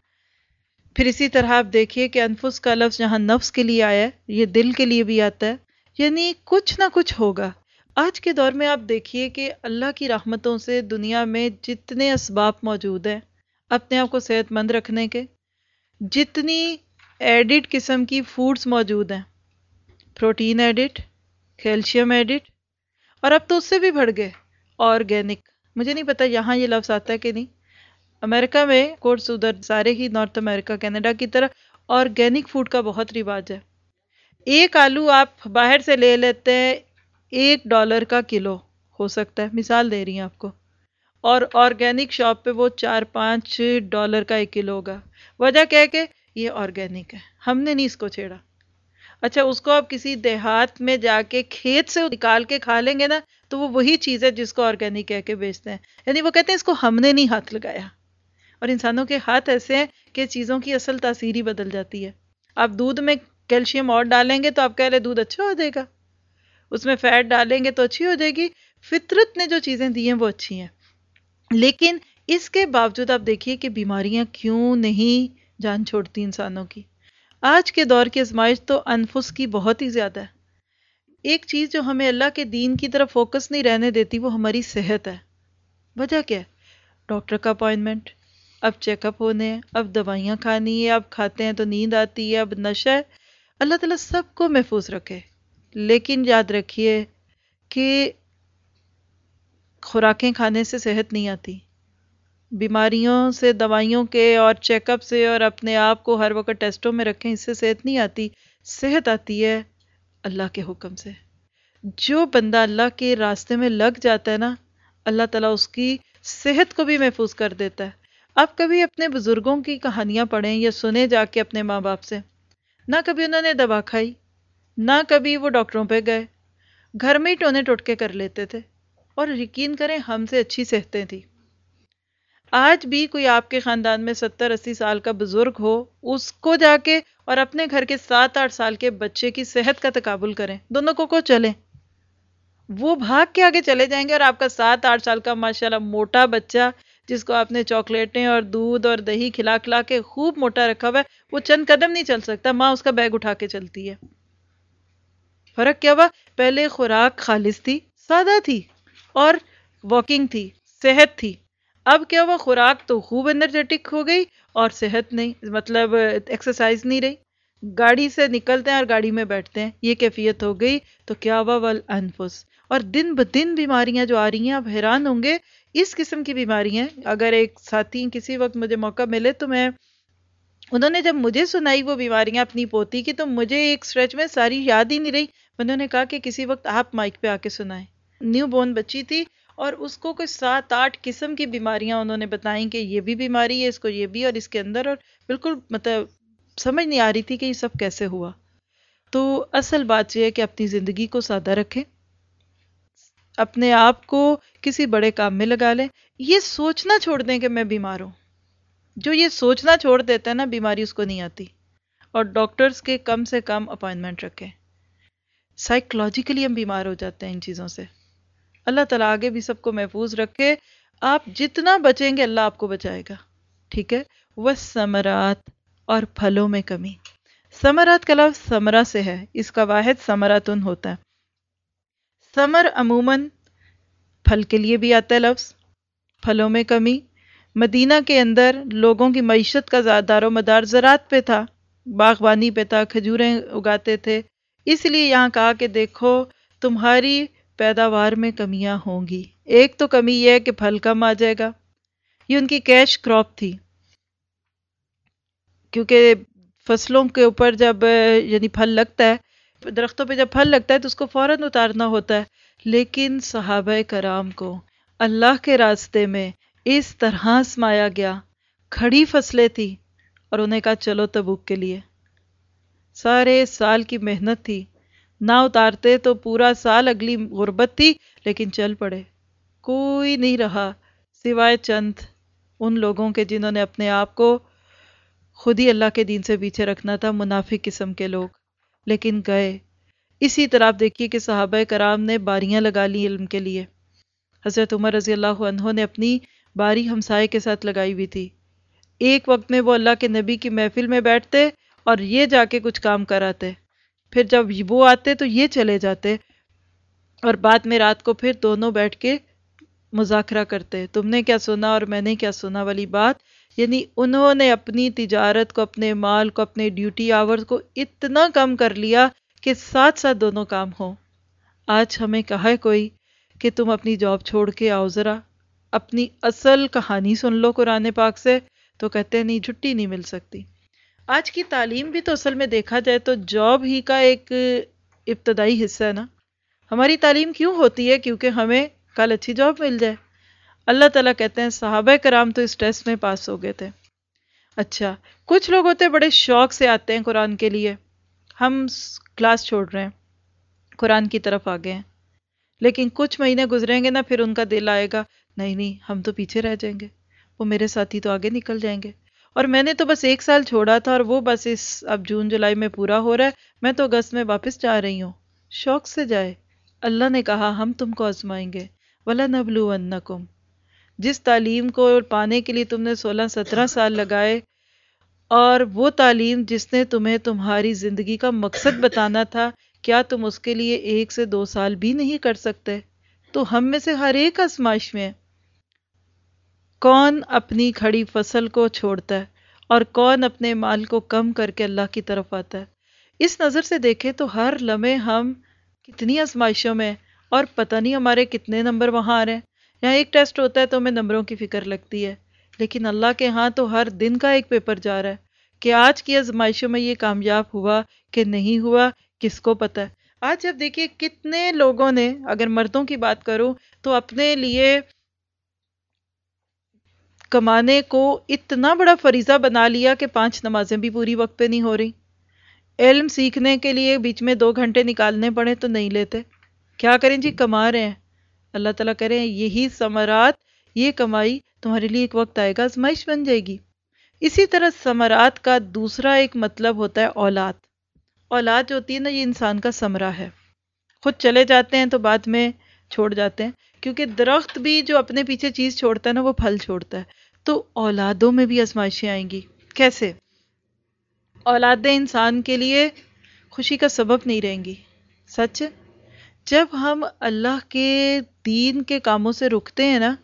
پھر اسی طرح آپ دیکھیے کہ انفس کا لفظ جہاں نفس کے لیے آیا ہے، یہ دل کے لیے بھی آتا ہے یعنی کچھ نہ کچھ ہوگا۔ آج کے دور میں آپ دیکھیے کہ اللہ کی رحمتوں سے دنیا میں جتنے اسباب موجود ہیں، اپنے آپ کو صحت مند رکھنے کے، جتنی ایڈٹ قسم کی فوڈز موجود ہیں۔ پروٹین ایڈٹ کیلشیم ایڈٹ اور اب تو اس سے بھی بڑھ گئے، آرگینک۔ مجھے نہیں پتا یہاں یہ لفظ آتا ہے کہ نہیں۔ امریکہ میں کورس ادھر سارے ہی نارتھ امریکہ، کینیڈا کی طرح آرگینک فوڈ کا بہت رواج ہے۔ ایک آلو آپ باہر سے لے لیتے ہیں، ایک ڈالر کا کلو ہو سکتا ہے۔ مثال دے رہی ہیں آپ کو۔ اور آرگینک شاپ پہ وہ چار پانچ ڈالر کا ایک کلو ہوگا۔ وجہ کیا کہ یہ آرگینک ہے۔ ہم نے نہیں اس کو چھیڑا۔ اچھا اس کو آپ کسی دیہات میں جا کے کھیت سے نکال کے کھا لیں گے نا، تو وہ وہی چیز ہے جس کو آرگینک کہہ کے بیچتے ہیں۔ یعنی وہ کہتے ہیں اس کو ہم نے نہیں ہاتھ لگایا۔ اور انسانوں کے ہاتھ ایسے ہیں کہ چیزوں کی اصل تاثیر ہی بدل جاتی ہے۔ آپ دودھ میں کیلشیم اور ڈالیں گے تو آپ کہہ رہے دودھ اچھا ہو جائے گا۔ اس میں فیٹ ڈالیں گے تو اچھی ہو جائے گی۔ فطرت نے جو چیزیں دی ہیں وہ اچھی ہیں۔ لیکن اس کے باوجود آپ دیکھیے کہ بیماریاں کیوں نہیں جان چھوڑتی انسانوں کی۔ آج کے دور کی ازمائش تو انفس کی بہت ہی زیادہ ہے۔ ایک چیز جو ہمیں اللہ کے دین کی طرف فوکس نہیں رہنے دیتی وہ ہماری صحت ہے۔ وجہ کیا ہے؟ ڈاکٹر کا اپوائنٹمنٹ۔ اب چیک اپ ہونے ہیں اب دوائیاں کھانی ہے، اب کھاتے ہیں تو نیند آتی ہے، اب نشہ ہے۔ اللہ تعالیٰ سب کو محفوظ رکھے۔ لیکن یاد رکھیے کہ خوراکیں کھانے سے صحت نہیں آتی۔ بیماریوں سے، دوائیوں کے اور چیک اپ سے اور اپنے آپ کو ہر وقت ٹیسٹوں میں رکھیں، اس سے صحت نہیں آتی۔ صحت آتی ہے اللہ کے حکم سے۔ جو بندہ اللہ کے راستے میں لگ جاتا ہے نا، اللہ تعالیٰ اس کی صحت کو بھی محفوظ کر دیتا ہے۔ آپ کبھی اپنے بزرگوں کی کہانیاں پڑھیں یا سنیں جا کے اپنے ماں باپ سے؟ نہ کبھی انہوں نے دوا کھائی، نہ کبھی وہ ڈاکٹروں پہ گئے۔ گھر میں ہی ٹونے ٹوٹکے کر لیتے تھے اور یقین کریں ہم سے اچھی صحتیں تھیں۔ آج بھی کوئی آپ کے خاندان میں ستر اسی سال کا بزرگ ہو، اس کو جا کے اور اپنے گھر کے سات آٹھ سال کے بچے کی صحت کا تقابل کریں۔ دونوں کو کو چلیں۔ وہ بھاگ کے آگے چلے جائیں گے اور آپ کا سات آٹھ سال کا ماشاءاللہ موٹا بچہ جس کو آپ نے چاکلیٹیں اور دودھ اور دہی کھلا کھلا کے خوب موٹا رکھا ہوا ہے، وہ چند قدم نہیں چل سکتا، ماں اس کا بیگ اٹھا کے چلتی ہے۔ فرق کیا ہوا؟ پہلے خوراک خالص تھی، سادہ تھی اور واکنگ تھی، صحت تھی۔ اب کیا ہوا؟ خوراک تو خوب انرجیٹک ہو گئی اور صحت نہیں مطلب ایکسرسائز نہیں رہی۔ گاڑی سے نکلتے ہیں اور گاڑی میں بیٹھتے ہیں، یہ کیفیت ہو گئی۔ تو کیا ہوا؟ ول انفس اور دن بدن بیماریاں جو آ رہی ہیں، آپ حیران ہوں گے اس قسم کی بیماری ہیں اگر ایک ساتھی کسی وقت مجھے موقع ملے تو میں انہوں نے جب مجھے سنائی وہ بیماریاں اپنی پوتی کی تو مجھے ایک سٹریچ میں ساری یاد ہی نہیں رہی۔ انہوں نے کہا کہ کسی وقت آپ مائک پہ آ کے سنائیں۔ نیو بورن بچی تھی اور اس کو کوئی سات آٹھ قسم کی بیماریاں انہوں نے بتائیں کہ یہ بھی بیماری ہے، اس کو یہ بھی اور اس کے اندر اور بالکل مطلب سمجھ نہیں آ رہی تھی کہ یہ سب کیسے ہوا۔ تو اصل بات یہ ہے کہ اپنی زندگی کو سادہ رکھیں۔ اپنے آپ کو کسی بڑے کام میں لگا لیں۔ یہ سوچنا چھوڑ دیں کہ میں بیمار ہوں۔ جو یہ سوچنا چھوڑ دیتا ہے نا، بیماری اس کو نہیں آتی۔ اور ڈاکٹرز کے کم سے کم اپوائنٹمنٹ رکھیں۔ سائیکلوجیکلی ہم بیمار ہو جاتے ہیں ان چیزوں سے۔ اللہ تعالیٰ آگے بھی سب کو محفوظ رکھے۔ آپ جتنا بچیں گے اللہ آپ کو بچائے گا۔ ٹھیک ہے؟ وہ سمرات اور پھلوں میں کمی۔ سمرات کا لفظ سمرا سے ہے۔ اس کا واحد سمراتن ہوتا ہے۔ سمر عموماً پھل کے لیے بھی آتا ہے لفظ، پھلوں میں کمی۔ مدینہ کے اندر لوگوں کی معیشت کا دار و مدار زراعت پہ تھا، باغبانی پہ تھا، کھجوریں اگاتے تھے۔ اس لیے یہاں کہا کہ دیکھو، تمہاری پیداوار میں کمیاں ہوں گی۔ ایک تو کمی یہ ہے کہ پھل کم آ جائے گا۔ یہ ان کی کیش کراپ تھی۔ کیونکہ فصلوں کے اوپر جب یعنی پھل لگتا ہے درختوں پہ جب پھل لگتا ہے تو اس کو فوراً اتارنا ہوتا ہے۔ لیکن صحابہ کرام کو اللہ کے راستے میں اس طرح سمایا گیا۔ کھڑی فصلیں تھی اور انہیں کہا، چلو تبوک کے لیے۔ سارے سال کی محنت تھی۔ نہ اتارتے تو پورا سال اگلی غربت تھی، لیکن چل پڑے۔ کوئی نہیں رہا سوائے چند ان لوگوں کے جنہوں نے اپنے آپ کو خود ہی اللہ کے دین سے پیچھے رکھنا تھا، منافق قسم کے لوگ۔ لیکن گئے۔ اسی طرح آپ دیکھیے کہ صحابہ کرام نے باریاں لگا لی علم کے لیے۔ حضرت عمر رضی اللہ عنہ نے اپنی باری ہمسائے کے ساتھ لگائی ہوئی تھی۔ ایک وقت میں وہ اللہ کے نبی کی محفل میں بیٹھتے اور یہ جا کے کچھ کام کراتے۔ پھر جب وہ آتے تو یہ چلے جاتے اور بعد میں رات کو پھر دونوں بیٹھ کے مذاکرہ کرتے۔ تم نے کیا سنا اور میں نے کیا سنا والی بات یعنی انہوں نے اپنی تجارت کو، اپنے مال کو، اپنے ڈیوٹی آورز کو اتنا کم کر لیا کہ ساتھ ساتھ دونوں کام ہوں۔ آج ہمیں کہا ہے کوئی کہ تم اپنی جاب چھوڑ کے آؤ ذرا۔ اپنی اصل کہانی سن لو قرآن پاک سے۔ تو کہتے ہیں، نہیں، چھٹی نہیں مل سکتی۔ آج کی تعلیم بھی تو اصل میں دیکھا جائے تو جاب ہی کا ایک ابتدائی حصہ ہے نا۔ ہماری تعلیم کیوں ہوتی ہے؟ کیونکہ ہمیں کل اچھی جاب مل جائے۔ اللہ تعالیٰ کہتے ہیں، صحابہ کرام تو اس ٹیسٹ میں پاس ہو گئے تھے۔ اچھا کچھ لوگ ہوتے بڑے شوق سے آتے ہیں قرآن کے لیے۔ ہم کلاس چھوڑ رہے ہیں، قرآن کی طرف آگے ہیں۔ لیکن کچھ مہینے گزریں گے نا، پھر ان کا دل آئے گا، نہیں نہیں، ہم تو پیچھے رہ جائیں گے۔ وہ میرے ساتھی تو آگے نکل جائیں گے۔ اور میں نے تو بس ایک سال چھوڑا تھا اور وہ بس اس، اب جون، جولائی میں پورا ہو رہا ہے۔ میں تو اگست میں واپس جا رہی ہوں۔ شوق سے جائے۔ اللہ نے کہا، ہم تم کو آزمائیں گے۔ ولا نبلو انکم جس تعلیم کو پانے کے لیے تم نے سولہ سترہ سال لگائے، اور وہ تعلیم جس نے تمہیں تمہاری زندگی کا مقصد بتانا تھا، کیا تم اس کے لیے ایک سے دو سال بھی نہیں کر سکتے؟ تو ہم میں سے ہر ایک آزمائش میں کون اپنی کھڑی فصل کو چھوڑتا ہے اور کون اپنے مال کو کم کر کے اللہ کی طرف آتا ہے؟ اس نظر سے دیکھیں تو ہر لمحے ہم کتنی آزمائشوں میں اور پتہ نہیں ہمارے کتنے نمبر وہاں آ رہے ہیں۔ یہاں ایک ٹیسٹ ہوتا ہے تو ہمیں نمبروں کی فکر لگتی ہے، لیکن اللہ کے ہاں تو ہر دن کا ایک پیپر جا رہا ہے کہ آج کی آزمائشوں میں یہ کامیاب ہوا کہ نہیں ہوا، کس کو پتہ ہے۔ آج جب دیکھیے کتنے لوگوں نے، اگر مردوں کی بات کروں تو اپنے لیے کمانے کو اتنا بڑا فریضہ بنا لیا کہ پانچ نمازیں بھی پوری وقت پہ نہیں ہو رہی۔ علم سیکھنے کے لیے بیچ میں دو گھنٹے نکالنے پڑے تو نہیں لیتے۔ کیا کریں جی؟ کما رہے ہیں۔ اللہ تعالیٰ کریں یہی ثمرات، یہ کمائی تمہارے لیے ایک وقت آئے گا، آزمائش بن جائے گی۔ اسی طرح ثمرات کا دوسرا ایک مطلب ہوتا ہے اولاد۔ اولاد جو ہوتی ہے نا، یہ انسان کا ثمرہ ہے۔ خود چلے جاتے ہیں تو بعد میں چھوڑ جاتے ہیں، کیونکہ درخت بھی جو اپنے پیچھے چیز چھوڑتا ہے نا، وہ پھل چھوڑتا ہے۔ تو اولادوں میں بھی آزمائشیں آئیں گی۔ کیسے؟ اولادیں انسان کے لیے خوشی کا سبب نہیں رہیں گی۔ سچ؟ جب ہم اللہ کے دین کے کاموں سے رکتے ہیں نا،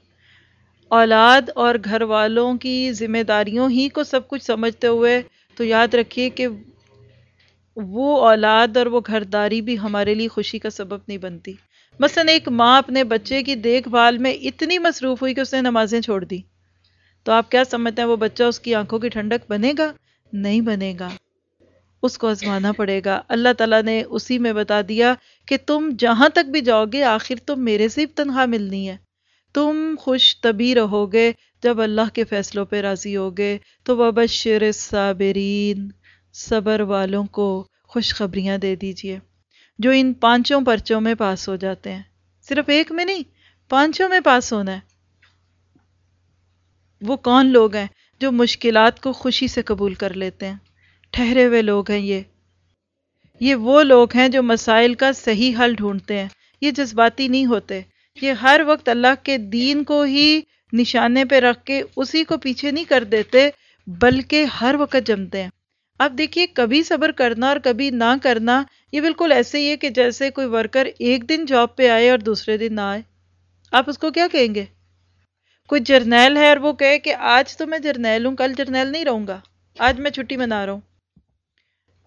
اولاد اور گھر والوں کی ذمہ داریوں ہی کو سب کچھ سمجھتے ہوئے تو یاد رکھیے کہ وہ اولاد اور وہ گھرداری بھی ہمارے لیے خوشی کا سبب نہیں بنتی۔ مثلا ایک ماں اپنے بچے کی دیکھ بھال میں اتنی مصروف ہوئی کہ اس نے نمازیں چھوڑ دی تو آپ کیا سمجھتے ہیں وہ بچہ اس کی آنکھوں کی ٹھنڈک بنے گا؟ نہیں بنے گا۔ اس کو آزمانا پڑے گا۔ اللہ تعالیٰ نے اسی میں بتا دیا کہ تم جہاں تک بھی جاؤ گے، آخر تم میرے سے تنہا ملنی ہے۔ تم خوش طبی رہو گے جب اللہ کے فیصلوں پہ راضی ہوگے تو وبشر صابرین صبر والوں کو خوشخبریاں دے دیجیے۔ جو ان پانچوں پرچوں میں پاس ہو جاتے ہیں۔ صرف ایک میں نہیں، پانچوں میں پاس ہونا ہے۔ وہ کون لوگ ہیں جو مشکلات کو خوشی سے قبول کر لیتے ہیں؟ ٹھہرے ہوئے لوگ ہیں یہ۔ یہ وہ لوگ ہیں جو مسائل کا صحیح حل ڈھونڈتے ہیں۔ یہ جذباتی نہیں ہوتے۔ یہ ہر وقت اللہ کے دین کو ہی نشانے پہ رکھ کے اسی کو پیچھے نہیں کر دیتے، بلکہ ہر وقت جمتے ہیں۔ اب دیکھیے، کبھی صبر کرنا اور کبھی نہ کرنا، یہ بالکل ایسے ہی ہے کہ جیسے کوئی ورکر ایک دن جاب پہ آئے اور دوسرے دن نہ آئے۔ آپ اس کو کیا کہیں گے؟ کوئی جرنیل ہے اور وہ کہے کہ آج تو میں جرنیل ہوں، کل جرنیل نہیں رہوں گا۔ آج میں چھٹی منا رہا ہوں۔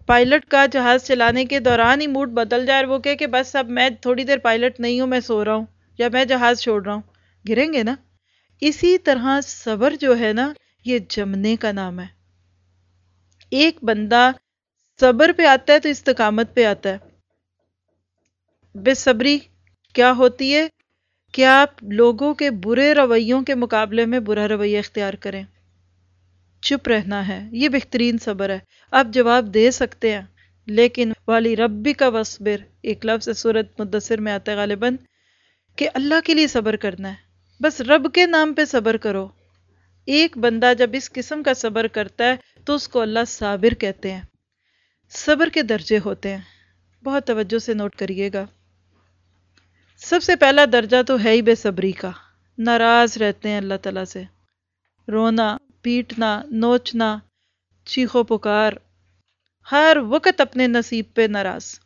پائلٹ کا جہاز چلانے کے دوران ہی موڈ بدل جائے اور وہ کہے کہ بس اب میں تھوڑی دیر پائلٹ نہیں ہوں، میں سو رہا ہوں یا میں جہاز چھوڑ رہا ہوں۔ گریں گے نا؟ اسی طرح صبر جو ہے نا، یہ جمنے کا نام ہے۔ ایک بندہ صبر پہ آتا ہے تو استقامت پہ آتا ہے۔ بے صبری کیا ہوتی ہے؟ کہ آپ لوگوں کے برے رویوں کے مقابلے میں برا رویہ اختیار کریں؟ چپ رہنا ہے، یہ بہترین صبر ہے۔ آپ جواب دے سکتے ہیں۔ لیکن والی ربی کا وصبر ایک لفظ صورت مدثر میں آتا ہے غالباً، کہ اللہ کے لیے صبر کرنا ہے۔ بس رب کے نام پہ صبر کرو۔ ایک بندہ جب اس قسم کا صبر کرتا ہے، تو اس کو اللہ صابر کہتے ہیں۔ صبر کے درجے ہوتے ہیں۔ بہت توجہ سے نوٹ کریے گا۔ سب سے پہلا درجہ تو ہے ہی بے صبری کا۔ ناراض رہتے ہیں اللہ تعالیٰ سے۔ رونا پیٹنا، نوچنا، چیخو پکار۔ ہر وقت اپنے نصیب پہ ناراض۔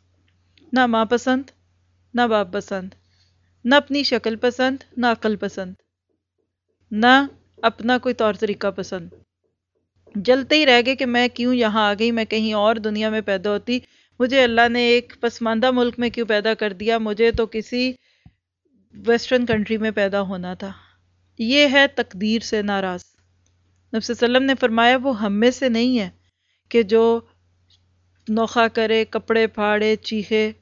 نہ ماں پسند، نہ باپ پسند۔ نہ اپنی شکل پسند، نہ عقل پسند۔ نہ اپنا کوئی طور طریقہ پسند۔ جلتے ہی رہ گئے کہ میں کیوں یہاں آ گئی، میں کہیں اور دنیا میں پیدا ہوتی۔ مجھے اللہ نے ایک پسماندہ ملک میں کیوں پیدا کر دیا؟ مجھے تو کسی ویسٹرن کنٹری میں پیدا ہونا تھا۔ یہ ہے تقدیر سے ناراض۔ نفس وسلم نے فرمایا، وہ ہم میں سے نہیں ہے کہ جو نوخا کرے، کپڑے پھاڑے، چیخے،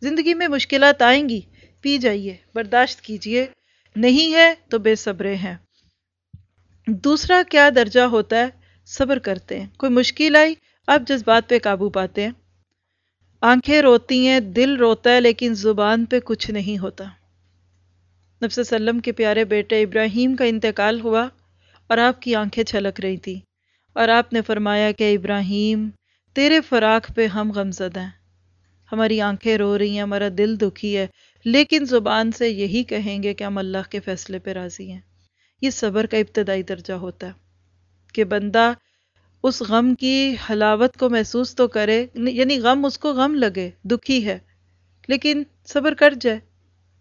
زندگی میں مشکلات آئیں گی، پی جائیے، برداشت کیجیے نہیں ہے تو بے صبرے ہیں۔ دوسرا کیا درجہ ہوتا ہے؟ صبر کرتے ہیں۔ کوئی مشکل آئی، آپ جذبات پہ قابو پاتے ہیں۔ آنکھیں روتی ہیں، دل روتا ہے، لیکن زبان پہ کچھ نہیں ہوتا۔ نفس وسلم کے پیارے بیٹے ابراہیم کا انتقال ہوا۔ اور آپ کی آنکھیں چھلک رہی تھی اور آپ نے فرمایا کہ ابراہیم، تیرے فراق پہ ہم غمزد ہیں۔ ہماری آنکھیں رو رہی ہیں، ہمارا دل دکھی ہے، لیکن زبان سے یہی کہیں گے کہ ہم اللہ کے فیصلے پہ راضی ہیں۔ یہ صبر کا ابتدائی درجہ ہوتا ہے کہ بندہ اس غم کی حلاوت کو محسوس تو کرے یعنی غم اس کو غم لگے، دکھی ہے، لیکن صبر کر جائے،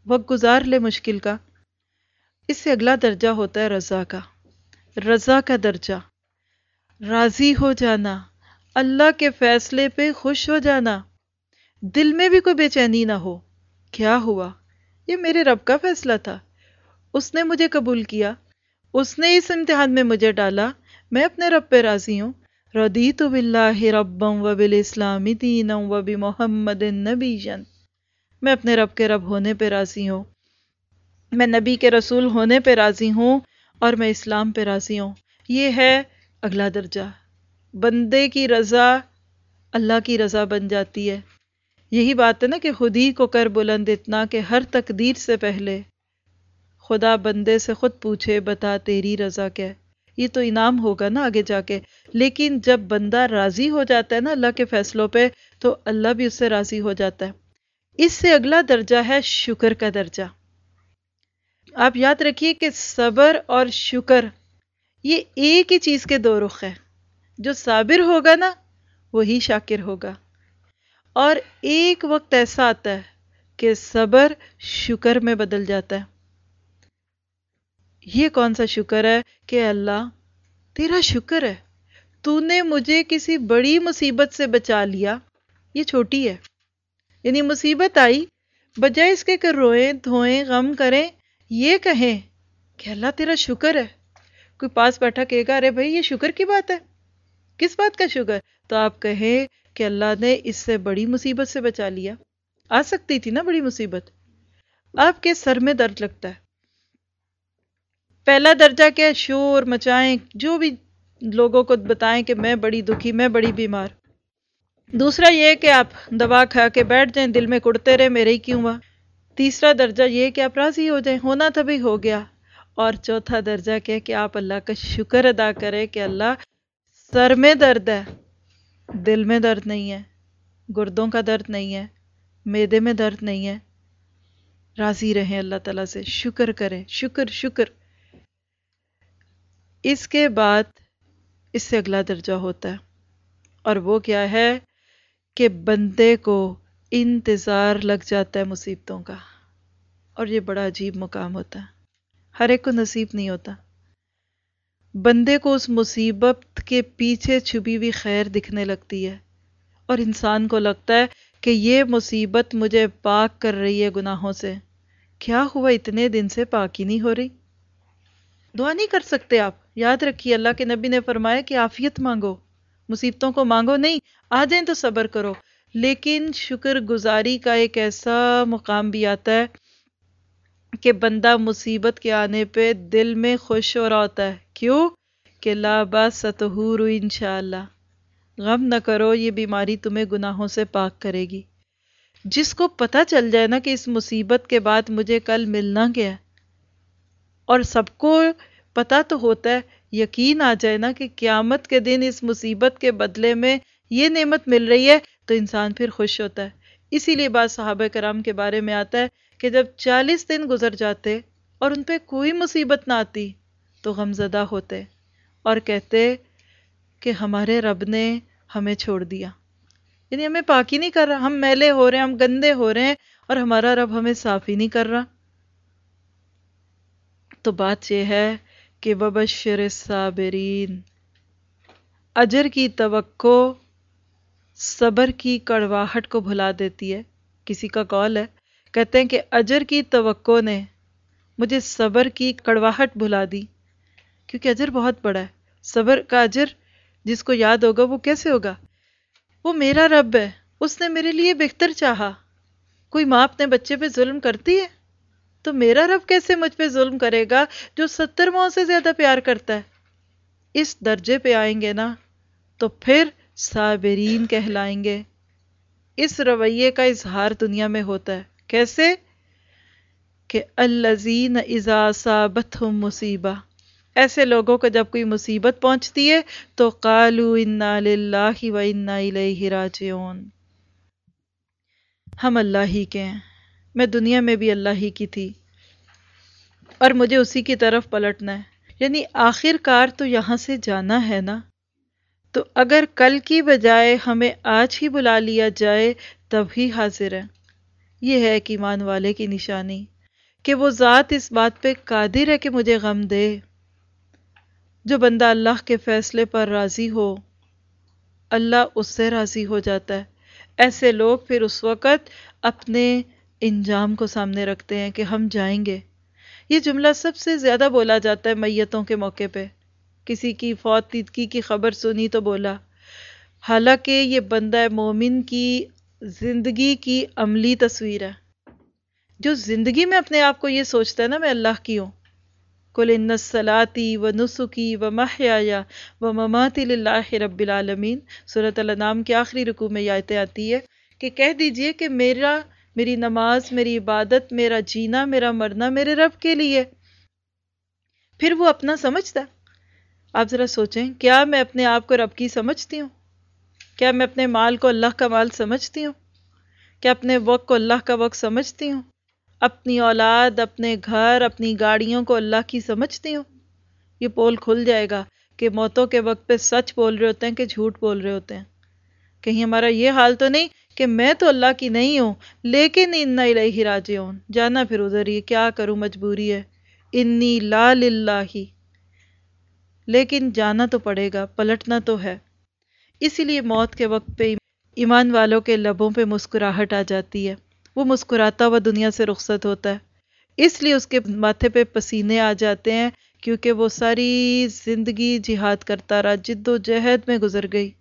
وقت گزار لے مشکل کا۔ اس سے اگلا درجہ ہوتا ہے رضا کا۔ رضا کا درجہ۔ راضی ہو جانا، اللہ کے فیصلے پہ خوش ہو جانا۔ دل میں بھی کوئی بے چینی نہ ہو۔ کیا ہوا؟ یہ میرے رب کا فیصلہ تھا۔ اس نے مجھے قبول کیا۔ اس نے اس امتحان میں مجھے ڈالا۔ میں اپنے رب پہ راضی ہوں۔ ردیت باللہ ربم و بالاسلامی دینم و بمحمد نبی جن میں اپنے رب کے رب ہونے پہ راضی ہوں۔ میں نبی کے رسول ہونے پہ راضی ہوں۔ اور میں اسلام پہ راضی ہوں۔ یہ ہے اگلا درجہ۔ بندے کی رضا اللہ کی رضا بن جاتی ہے۔ یہی بات ہے نا کہ خود ہی کو کر بلند اتنا کہ ہر تقدیر سے پہلے خدا بندے سے خود پوچھے، بتا تیری رضا کیا یہ تو انعام ہوگا نا آگے جا کے۔ لیکن جب بندہ راضی ہو جاتا ہے نا اللہ کے فیصلوں پہ، تو اللہ بھی اس سے راضی ہو جاتا ہے۔ اس سے اگلا درجہ ہے شکر کا درجہ۔ آپ یاد رکھیے کہ صبر اور شکر یہ ایک ہی چیز کے دو رخ ہے جو صابر ہوگا نا، وہی شاکر ہوگا۔ اور ایک وقت ایسا آتا ہے کہ صبر شکر میں بدل جاتا ہے۔ یہ کون سا شکر ہے کہ اللہ تیرا شکر ہے۔ تو نے مجھے کسی بڑی مصیبت سے بچا لیا۔ یہ چھوٹی ہے۔ یعنی مصیبت آئی، بجائے اس کے کر روئیں، دھوئیں، غم کریں یہ کہیں کہ اللہ تیرا شکر ہے۔ کوئی پاس بیٹھا کہے گا، ارے بھائی، یہ شکر کی بات ہے؟ کس بات کا شکر؟ تو آپ کہیں کہ اللہ نے اس سے بڑی مصیبت سے بچا لیا۔ آ سکتی تھی نا بڑی مصیبت؟ آپ کے سر میں درد لگتا ہے۔ پہلا درجہ کیا شور، مچائیں، جو بھی لوگوں کو بتائیں کہ میں بڑی دکھی، میں بڑی بیمار۔ دوسرا یہ کہ آپ دوا کھا کے بیٹھ جائیں، دل میں کڑتے رہے، میرے ہی کیوں ہوا؟ تیسرا درجہ یہ کہ آپ راضی ہو جائیں، ہونا تھا بھی ہو گیا۔ اور چوتھا درجہ کیا کہ آپ اللہ کا شکر ادا کریں کہ اللہ سر میں درد ہے، دل میں درد نہیں ہے، گردوں کا درد نہیں ہے، میدے میں درد نہیں ہے۔ راضی رہیں، اللہ تعالیٰ سے شکر کریں۔ شکر شکر۔ اس کے بعد اس سے اگلا درجہ ہوتا ہے۔ اور وہ کیا ہے کہ بندے کو انتظار لگ جاتا ہے مصیبتوں کا، اور یہ بڑا عجیب مقام ہوتا ہے۔ ہر ایک کو نصیب نہیں ہوتا۔ بندے کو اس مصیبت کے پیچھے چھپی ہوئی خیر دکھنے لگتی ہے، اور انسان کو لگتا ہے کہ یہ مصیبت مجھے پاک کر رہی ہے گناہوں سے۔ کیا ہوا اتنے دن سے پاک ہی نہیں ہو رہی؟ دعا نہیں کر سکتے آپ۔ یاد رکھیے، اللہ کے نبی نے فرمایا کہ آفیت مانگو، مصیبتوں کو مانگو نہیں، آ جائیں تو صبر کرو۔ لیکن شکر گزاری کا ایک ایسا مقام بھی آتا ہے کہ بندہ مصیبت کے آنے پہ دل میں خوش ہو رہا ہوتا ہے۔ کیوں؟ کہ لا با ستہور انشاءاللہ۔ غم نہ کرو، یہ بیماری تمہیں گناہوں سے پاک کرے گی۔ جس کو پتہ چل جائے نا کہ اس مصیبت کے بعد مجھے کل ملنا گیا اور سب کو پتہ تو ہوتا ہے، یقین آ جائے نا کہ قیامت کے دن اس مصیبت کے بدلے میں یہ نعمت مل رہی ہے تو انسان پھر خوش ہوتا ہے۔ اسی لیے بات صحابہ کرام کے بارے میں آتا ہے کہ جب چالیس دن گزر جاتے اور ان پہ کوئی مصیبت نہ آتی تو غمزدہ ہوتے اور کہتے کہ ہمارے رب نے ہمیں چھوڑ دیا۔ یعنی ہمیں پاک ہی نہیں کر رہا، ہم میلے ہو رہے ہیں، ہم گندے ہو رہے ہیں اور ہمارا رب ہمیں صاف ہی نہیں کر رہا۔ تو بات یہ ہے کہ وبشر صابرین اجر کی توقع صبر کی کڑواہٹ کو بھلا دیتی ہے۔ کسی کا کال ہے۔ کہتے ہیں کہ اجر کی توقع نے مجھے صبر کی کڑواہٹ بھلا دی۔ کیونکہ اجر بہت بڑا ہے۔ صبر کا اجر جس کو یاد ہوگا وہ کیسے ہوگا؟ وہ میرا رب ہے۔ اس نے میرے لیے بہتر چاہا۔ کوئی ماں اپنے بچے پہ ظلم کرتی ہے؟ تو میرا رب کیسے مجھ پہ ظلم کرے گا جو ستر ماں سے زیادہ پیار کرتا ہے؟ اس درجے پہ آئیں گے نا تو پھر صابرین کہلائیں گے۔ اس رویے کا اظہار دنیا میں ہوتا ہے۔ کیسے؟ کہ الزین اذا صابتہم مصیبہ۔ ایسے لوگوں کو جب کوئی مصیبت پہنچتی ہے تو قالو انا للہ و انا الیہ راجعون۔ ہم اللہ ہی کے ہیں۔ میں دنیا میں بھی اللہ ہی کی تھی۔ اور مجھے اسی کی طرف پلٹنا ہے۔ یعنی آخر کار تو یہاں سے جانا ہے نا۔ تو اگر کل کی بجائے ہمیں آج ہی بلا لیا جائے، تب ہی حاضر ہے یہ ہے کہ ایمان والے کی نشانی۔ کہ وہ ذات اس بات پہ قادر ہے کہ مجھے غم دے۔ جو بندہ اللہ کے فیصلے پر راضی ہو، اللہ اس سے راضی ہو جاتا ہے۔ ایسے لوگ پھر اس وقت اپنے انجام کو سامنے رکھتے ہیں کہ ہم جائیں گے۔ یہ جملہ سب سے زیادہ بولا جاتا ہے میتوں کے موقع پہ۔ کسی کی فوت تدکی کی خبر سنی تو بولا، حالانکہ یہ بندہ مومن کی زندگی کی عملی تصویر ہے۔ جو زندگی میں اپنے آپ کو یہ سوچتا ہے نا، میں اللہ کی ہوں۔ کل ان سلاتی و نسخی و محیا و مماتی اللہ رب العالمین۔ صورت النام کے آخری رکوع میں آیتیں آتی ہے کہ کہہ دیجیے کہ میرا، میری نماز، میری عبادت، میرا جینا، میرا مرنا میرے رب کے لیے۔ پھر وہ اپنا سمجھتا آپ ذرا سوچیں، کیا میں اپنے آپ کو رب کی سمجھتی ہوں؟ کیا میں اپنے مال کو اللہ کا مال سمجھتی ہوں؟ کیا اپنے وقت کو اللہ کا وقت سمجھتی ہوں؟ اپنی اولاد، اپنے گھر، اپنی گاڑیوں کو اللہ کی سمجھتی ہوں؟ یہ پول کھل جائے گا کہ موتوں کے وقت پہ سچ بول رہے ہوتے ہیں کہ جھوٹ بول رہے ہوتے ہیں۔ کہیں ہمارا یہ حال تو نہیں کہ میں تو اللہ کی نہیں ہوں، لیکن ان الہی راجعون۔ جانا پھر ادھر ہی کیا کروں؟ مجبوری ہے۔ انی لا للہ۔ لیکن جانا تو پڑے گا، پلٹنا تو ہے۔ اسی لیے موت کے وقت پہ ایمان والوں کے لبوں پہ مسکراہٹ آ جاتی ہے۔ وہ مسکراتا ہوا دنیا سے رخصت ہوتا ہے۔ اس لیے اس کے ماتھے پہ پسینے آ جاتے ہیں، کیونکہ وہ ساری زندگی جہاد کرتا رہا، جد و جہد میں گزر گئی۔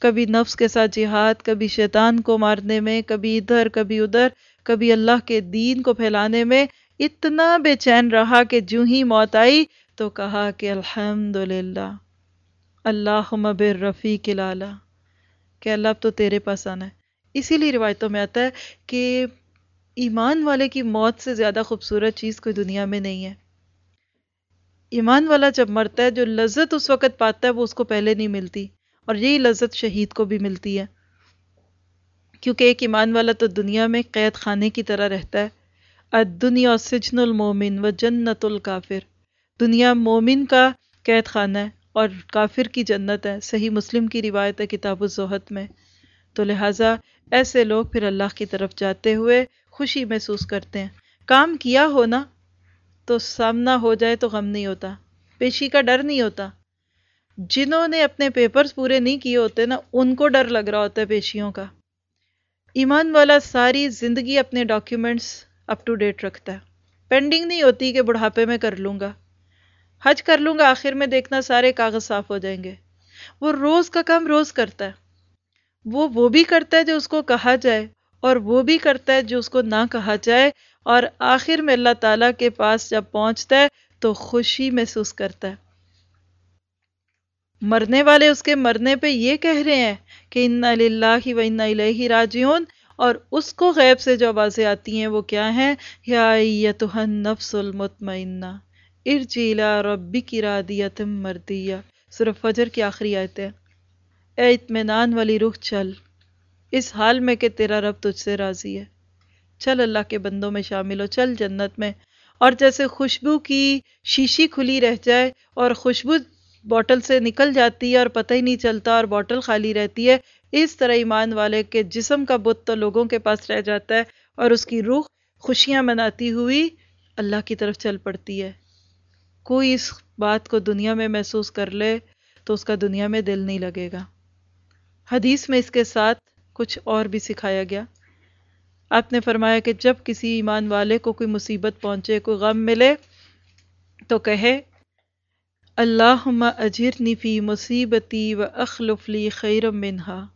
کبھی نفس کے ساتھ جہاد، کبھی شیطان کو مارنے میں، کبھی ادھر کبھی ادھر، کبھی اللہ کے دین کو پھیلانے میں اتنا بے چین رہا کہ جو ہی موت آئی تو کہا کہ الحمد للہ اللہ مبر رفیق لالا کہ اللہ اب تو تیرے پاس آنا ہے۔ اسی لیے روایتوں میں آتا ہے کہ ایمان والے کی موت سے زیادہ خوبصورت چیز کوئی دنیا میں نہیں ہے۔ ایمان والا جب مرتا ہے، جو لذت اس وقت پاتا ہے، وہ اس کو پہلے نہیں ملتی۔ اور یہی لذت شہید کو بھی ملتی ہے۔ کیونکہ ایک ایمان والا تو دنیا میں قید خانے کی طرح رہتا ہے۔ دنیا سجن المومن و جنت الکافر۔ دنیا مومن کا قید خانہ ہے اور کافر کی جنت ہے۔ صحیح مسلم کی روایت ہے کتاب الزہد میں۔ تو لہٰذا ایسے لوگ پھر اللہ کی طرف جاتے ہوئے خوشی محسوس کرتے ہیں۔ کام کیا ہونا تو سامنا ہو جائے تو غم نہیں ہوتا، پیشی کا ڈر نہیں ہوتا۔ جنہوں نے اپنے پیپرز پورے نہیں کیے ہوتے نا، ان کو ڈر لگ رہا ہوتا ہے پیشیوں کا۔ ایمان والا ساری زندگی اپنے ڈاکیومنٹس اپ ٹو ڈیٹ رکھتا ہے۔ پینڈنگ نہیں ہوتی کہ بڑھاپے میں کر لوں گا۔ حج کر لوں گا، آخر میں دیکھنا سارے کاغذ صاف ہو جائیں گے۔ وہ روز کا کام روز کرتا ہے۔ وہ وہ بھی کرتا ہے جو اس کو کہا جائے اور وہ بھی کرتا ہے جو اس کو نہ کہا جائے۔ اور آخر میں اللہ تعالیٰ کے پاس جب پہنچتا ہے تو خوشی محسوس کرتا ہے۔ مرنے والے اس کے مرنے پہ یہ کہہ رہے ہیں کہ ان اللہ و ان الیہ راجعون۔ اور اس کو غیب سے جو آوازیں آتی ہیں وہ کیا ہیں؟ یا ایتها المطمئنہ۔ ارجی الى ربک رادیت مردیہ سورہ فجر کی آخری آیت ہے اے اطمینان والی روح، چل۔ اس حال میں کہ تیرا رب تجھ سے راضی ہے۔ چل اللہ کے بندوں میں شامل ہو، چل جنت میں۔ اور جیسے خوشبو کی شیشی کھلی رہ جائے اور خوشبو بوٹل سے نکل جاتی ہے اور پتہ ہی نہیں چلتا اور بوٹل خالی رہتی ہے، اس طرح ایمان والے کے جسم کا بت تو لوگوں کے پاس رہ جاتا ہے اور اس کی روح خوشیاں مناتی ہوئی اللہ کی طرف چل پڑتی ہے۔ کوئی اس بات کو دنیا میں محسوس کر لے تو اس کا دنیا میں دل نہیں لگے گا۔ حدیث میں اس کے ساتھ کچھ اور بھی سکھایا گیا۔ آپ نے فرمایا کہ جب کسی ایمان والے کو کوئی مصیبت پہنچے، کوئی غم ملے تو کہے، اللہم اجرنی فی مصیبتی و اخلف لی خیر منہا۔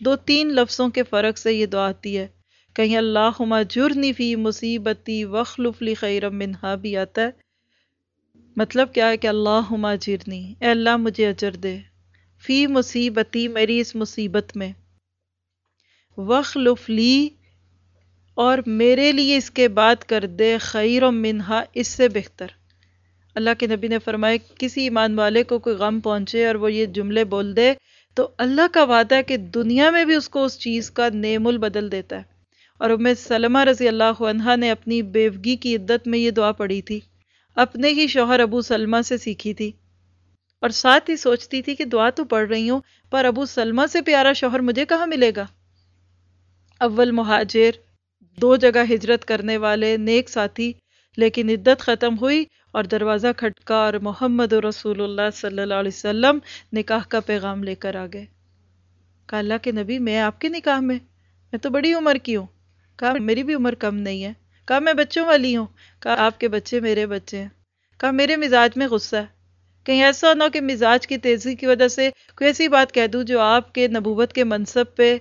دو تین لفظوں کے فرق سے یہ دعا آتی ہے۔ کہیں اللہم اجرنی فی مصیبتی و اخلف خیر منہا بھی آتا ہے مطلب کیا ہے کہ اللہم اجرنی۔ اے اللہ مجھے اجر دے۔ فی مصیبتی، میری اس مصیبت میں۔ وخلف لی اور میرے لیے اس کے بعد کر دے خیر و منہا، اس سے بہتر۔ اللہ کے نبی نے فرمایا، کسی ایمان والے کو کوئی غم پہنچے اور وہ یہ جملے بول دے، تو اللہ کا وعدہ ہے کہ دنیا میں بھی اس کو اس چیز کا نیم بدل دیتا ہے۔ اور ام سلمہ رضی اللہ عنہ نے اپنی بیوگی کی عدت میں یہ دعا پڑھی تھی۔ اپنے ہی شوہر ابو سلمہ سے سیکھی تھی۔ اور ساتھ ہی سوچتی تھی کہ دعا تو پڑھ رہی ہوں، پر ابو سلمہ سے پیارا شوہر مجھے کہاں ملے گا؟ اول مہاجر، دو جگہ ہجرت کرنے والے نیک ساتھی، لیکن عدت ختم ہوئی اور دروازہ کھٹکا اور محمد رسول اللہ صلی اللہ علیہ وسلم نکاح کا پیغام لے کر آ گئے۔ کہا، اللہ کے نبی، میں آپ کے نکاح میں میں تو بڑی عمر کی ہوں۔ کہا، میری بھی عمر کم نہیں ہے۔ کہا، میں بچوں والی ہوں. کہا، آپ کے بچے میرے بچے ہیں. کہا، میرے مزاج میں غصہ ہے. کہیں ایسا نہ ہو کہ مزاج کی تیزی کی وجہ سے کوئی ایسی بات کہہ دوں جو آپ کے نبوت کے منصب پہ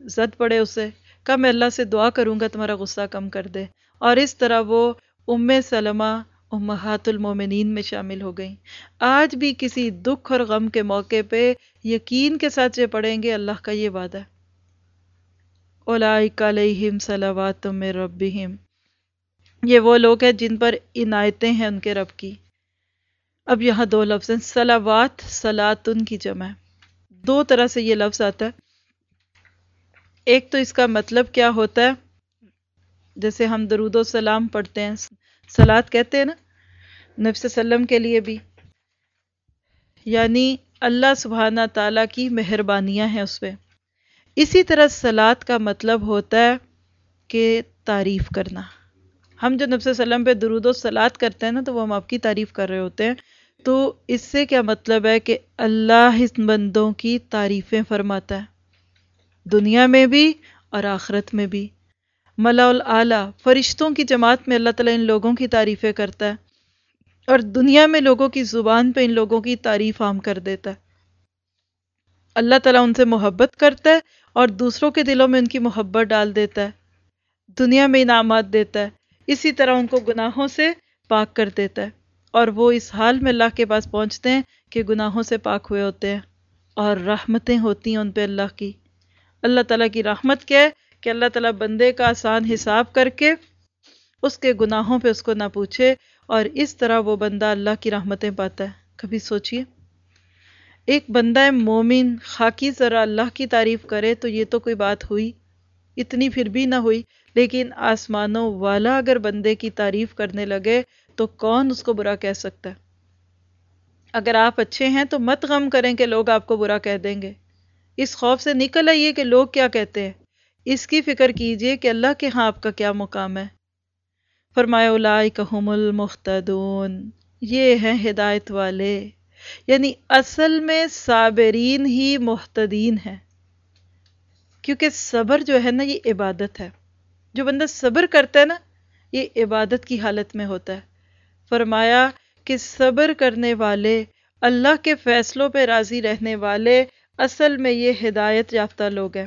زد پڑے اسے۔ کہا، میں اللہ سے دعا کروں گا، تمہارا غصہ کم کر دے. اور اس طرح وہ ام سلمہ امہات المومنین میں شامل ہو گئیں۔ آج بھی کسی دکھ اور غم کے موقع پہ یقین کے ساتھ جو پڑھیں گے، اللہ کا یہ وعدہ ہے۔ اولائک علیہم صلوات من ربہم۔ یہ وہ لوگ ہیں جن پر عنایتیں ہیں ان کے رب کی۔ اب یہاں دو لفظ ہیں، صلوات صلاتن کی جمع ہے۔ دو طرح سے یہ لفظ آتا ہے۔ ایک تو اس کا مطلب کیا ہوتا ہے؟ جیسے ہم درود و سلام پڑھتے ہیں سلاد کہتے ہیں نا، نبی صلی اللہ علیہ وسلم کے لیے بھی۔ یعنی اللہ سبحانہ تعالیٰ کی مہربانیاں ہیں اس پہ۔ اسی طرح سلاد کا مطلب ہوتا ہے کہ تعریف کرنا۔ ہم جو نبی صلی اللہ علیہ وسلم پہ درود و سلاد کرتے ہیں نا تو وہ ہم آپ کی تعریف کر رہے ہوتے ہیں۔ تو اس سے کیا مطلب ہے کہ اللہ اس بندوں کی تعریفیں فرماتا ہے۔ دنیا میں بھی اور آخرت میں بھی۔ ملا العلیٰ فرشتوں کی جماعت میں اللہ تعالیٰ ان لوگوں کی تعریفیں کرتا ہے۔ اور دنیا میں لوگوں کی زبان پہ ان لوگوں کی تعریف عام کر دیتا ہے۔ اللہ تعالیٰ ان سے محبت کرتا ہے اور دوسروں کے دلوں میں ان کی محبت ڈال دیتا ہے، دنیا میں انعامات دیتا ہے، اسی طرح ان کو گناہوں سے پاک کر دیتا ہے۔ اور وہ اس حال میں اللہ کے پاس پہنچتے ہیں کہ گناہوں سے پاک ہوئے ہوتے ہیں اور رحمتیں ہوتی ہیں ان پہ اللہ کی۔ اللہ تعالیٰ کی رحمت کیا ہے کہ اللہ تعالیٰ بندے کا آسان حساب کر کے اس کے گناہوں پہ اس کو نہ پوچھے اور اس طرح وہ بندہ اللہ کی رحمتیں پاتا ہے۔ کبھی سوچئے۔ ایک بندہ مومن، خاکی ذرا اللہ کی تعریف کرے تو یہ تو کوئی بات ہوئی، اتنی پھر بھی نہ ہوئی۔ لیکن آسمانوں والا اگر بندے کی تعریف کرنے لگے تو کون اس کو برا کہہ سکتا ہے؟ اگر آپ اچھے ہیں تو مت غم کریں کہ لوگ آپ کو برا کہہ دیں گے۔ اس خوف سے نکل آئیے کہ لوگ کیا کہتے ہیں۔ اس کی فکر کیجیے کہ اللہ کے ہاں آپ کا کیا مقام ہے۔ فرمایا اولائکہم المختدون، یہ ہیں ہدایت والے۔ یعنی اصل میں صابرین ہی محتدین ہیں۔ کیونکہ صبر جو ہے نا یہ عبادت ہے۔ جو بندہ صبر کرتا ہے نا، یہ عبادت کی حالت میں ہوتا ہے۔ فرمایا کہ صبر کرنے والے، اللہ کے فیصلوں پہ راضی رہنے والے، اصل میں یہ ہدایت یافتہ لوگ ہیں۔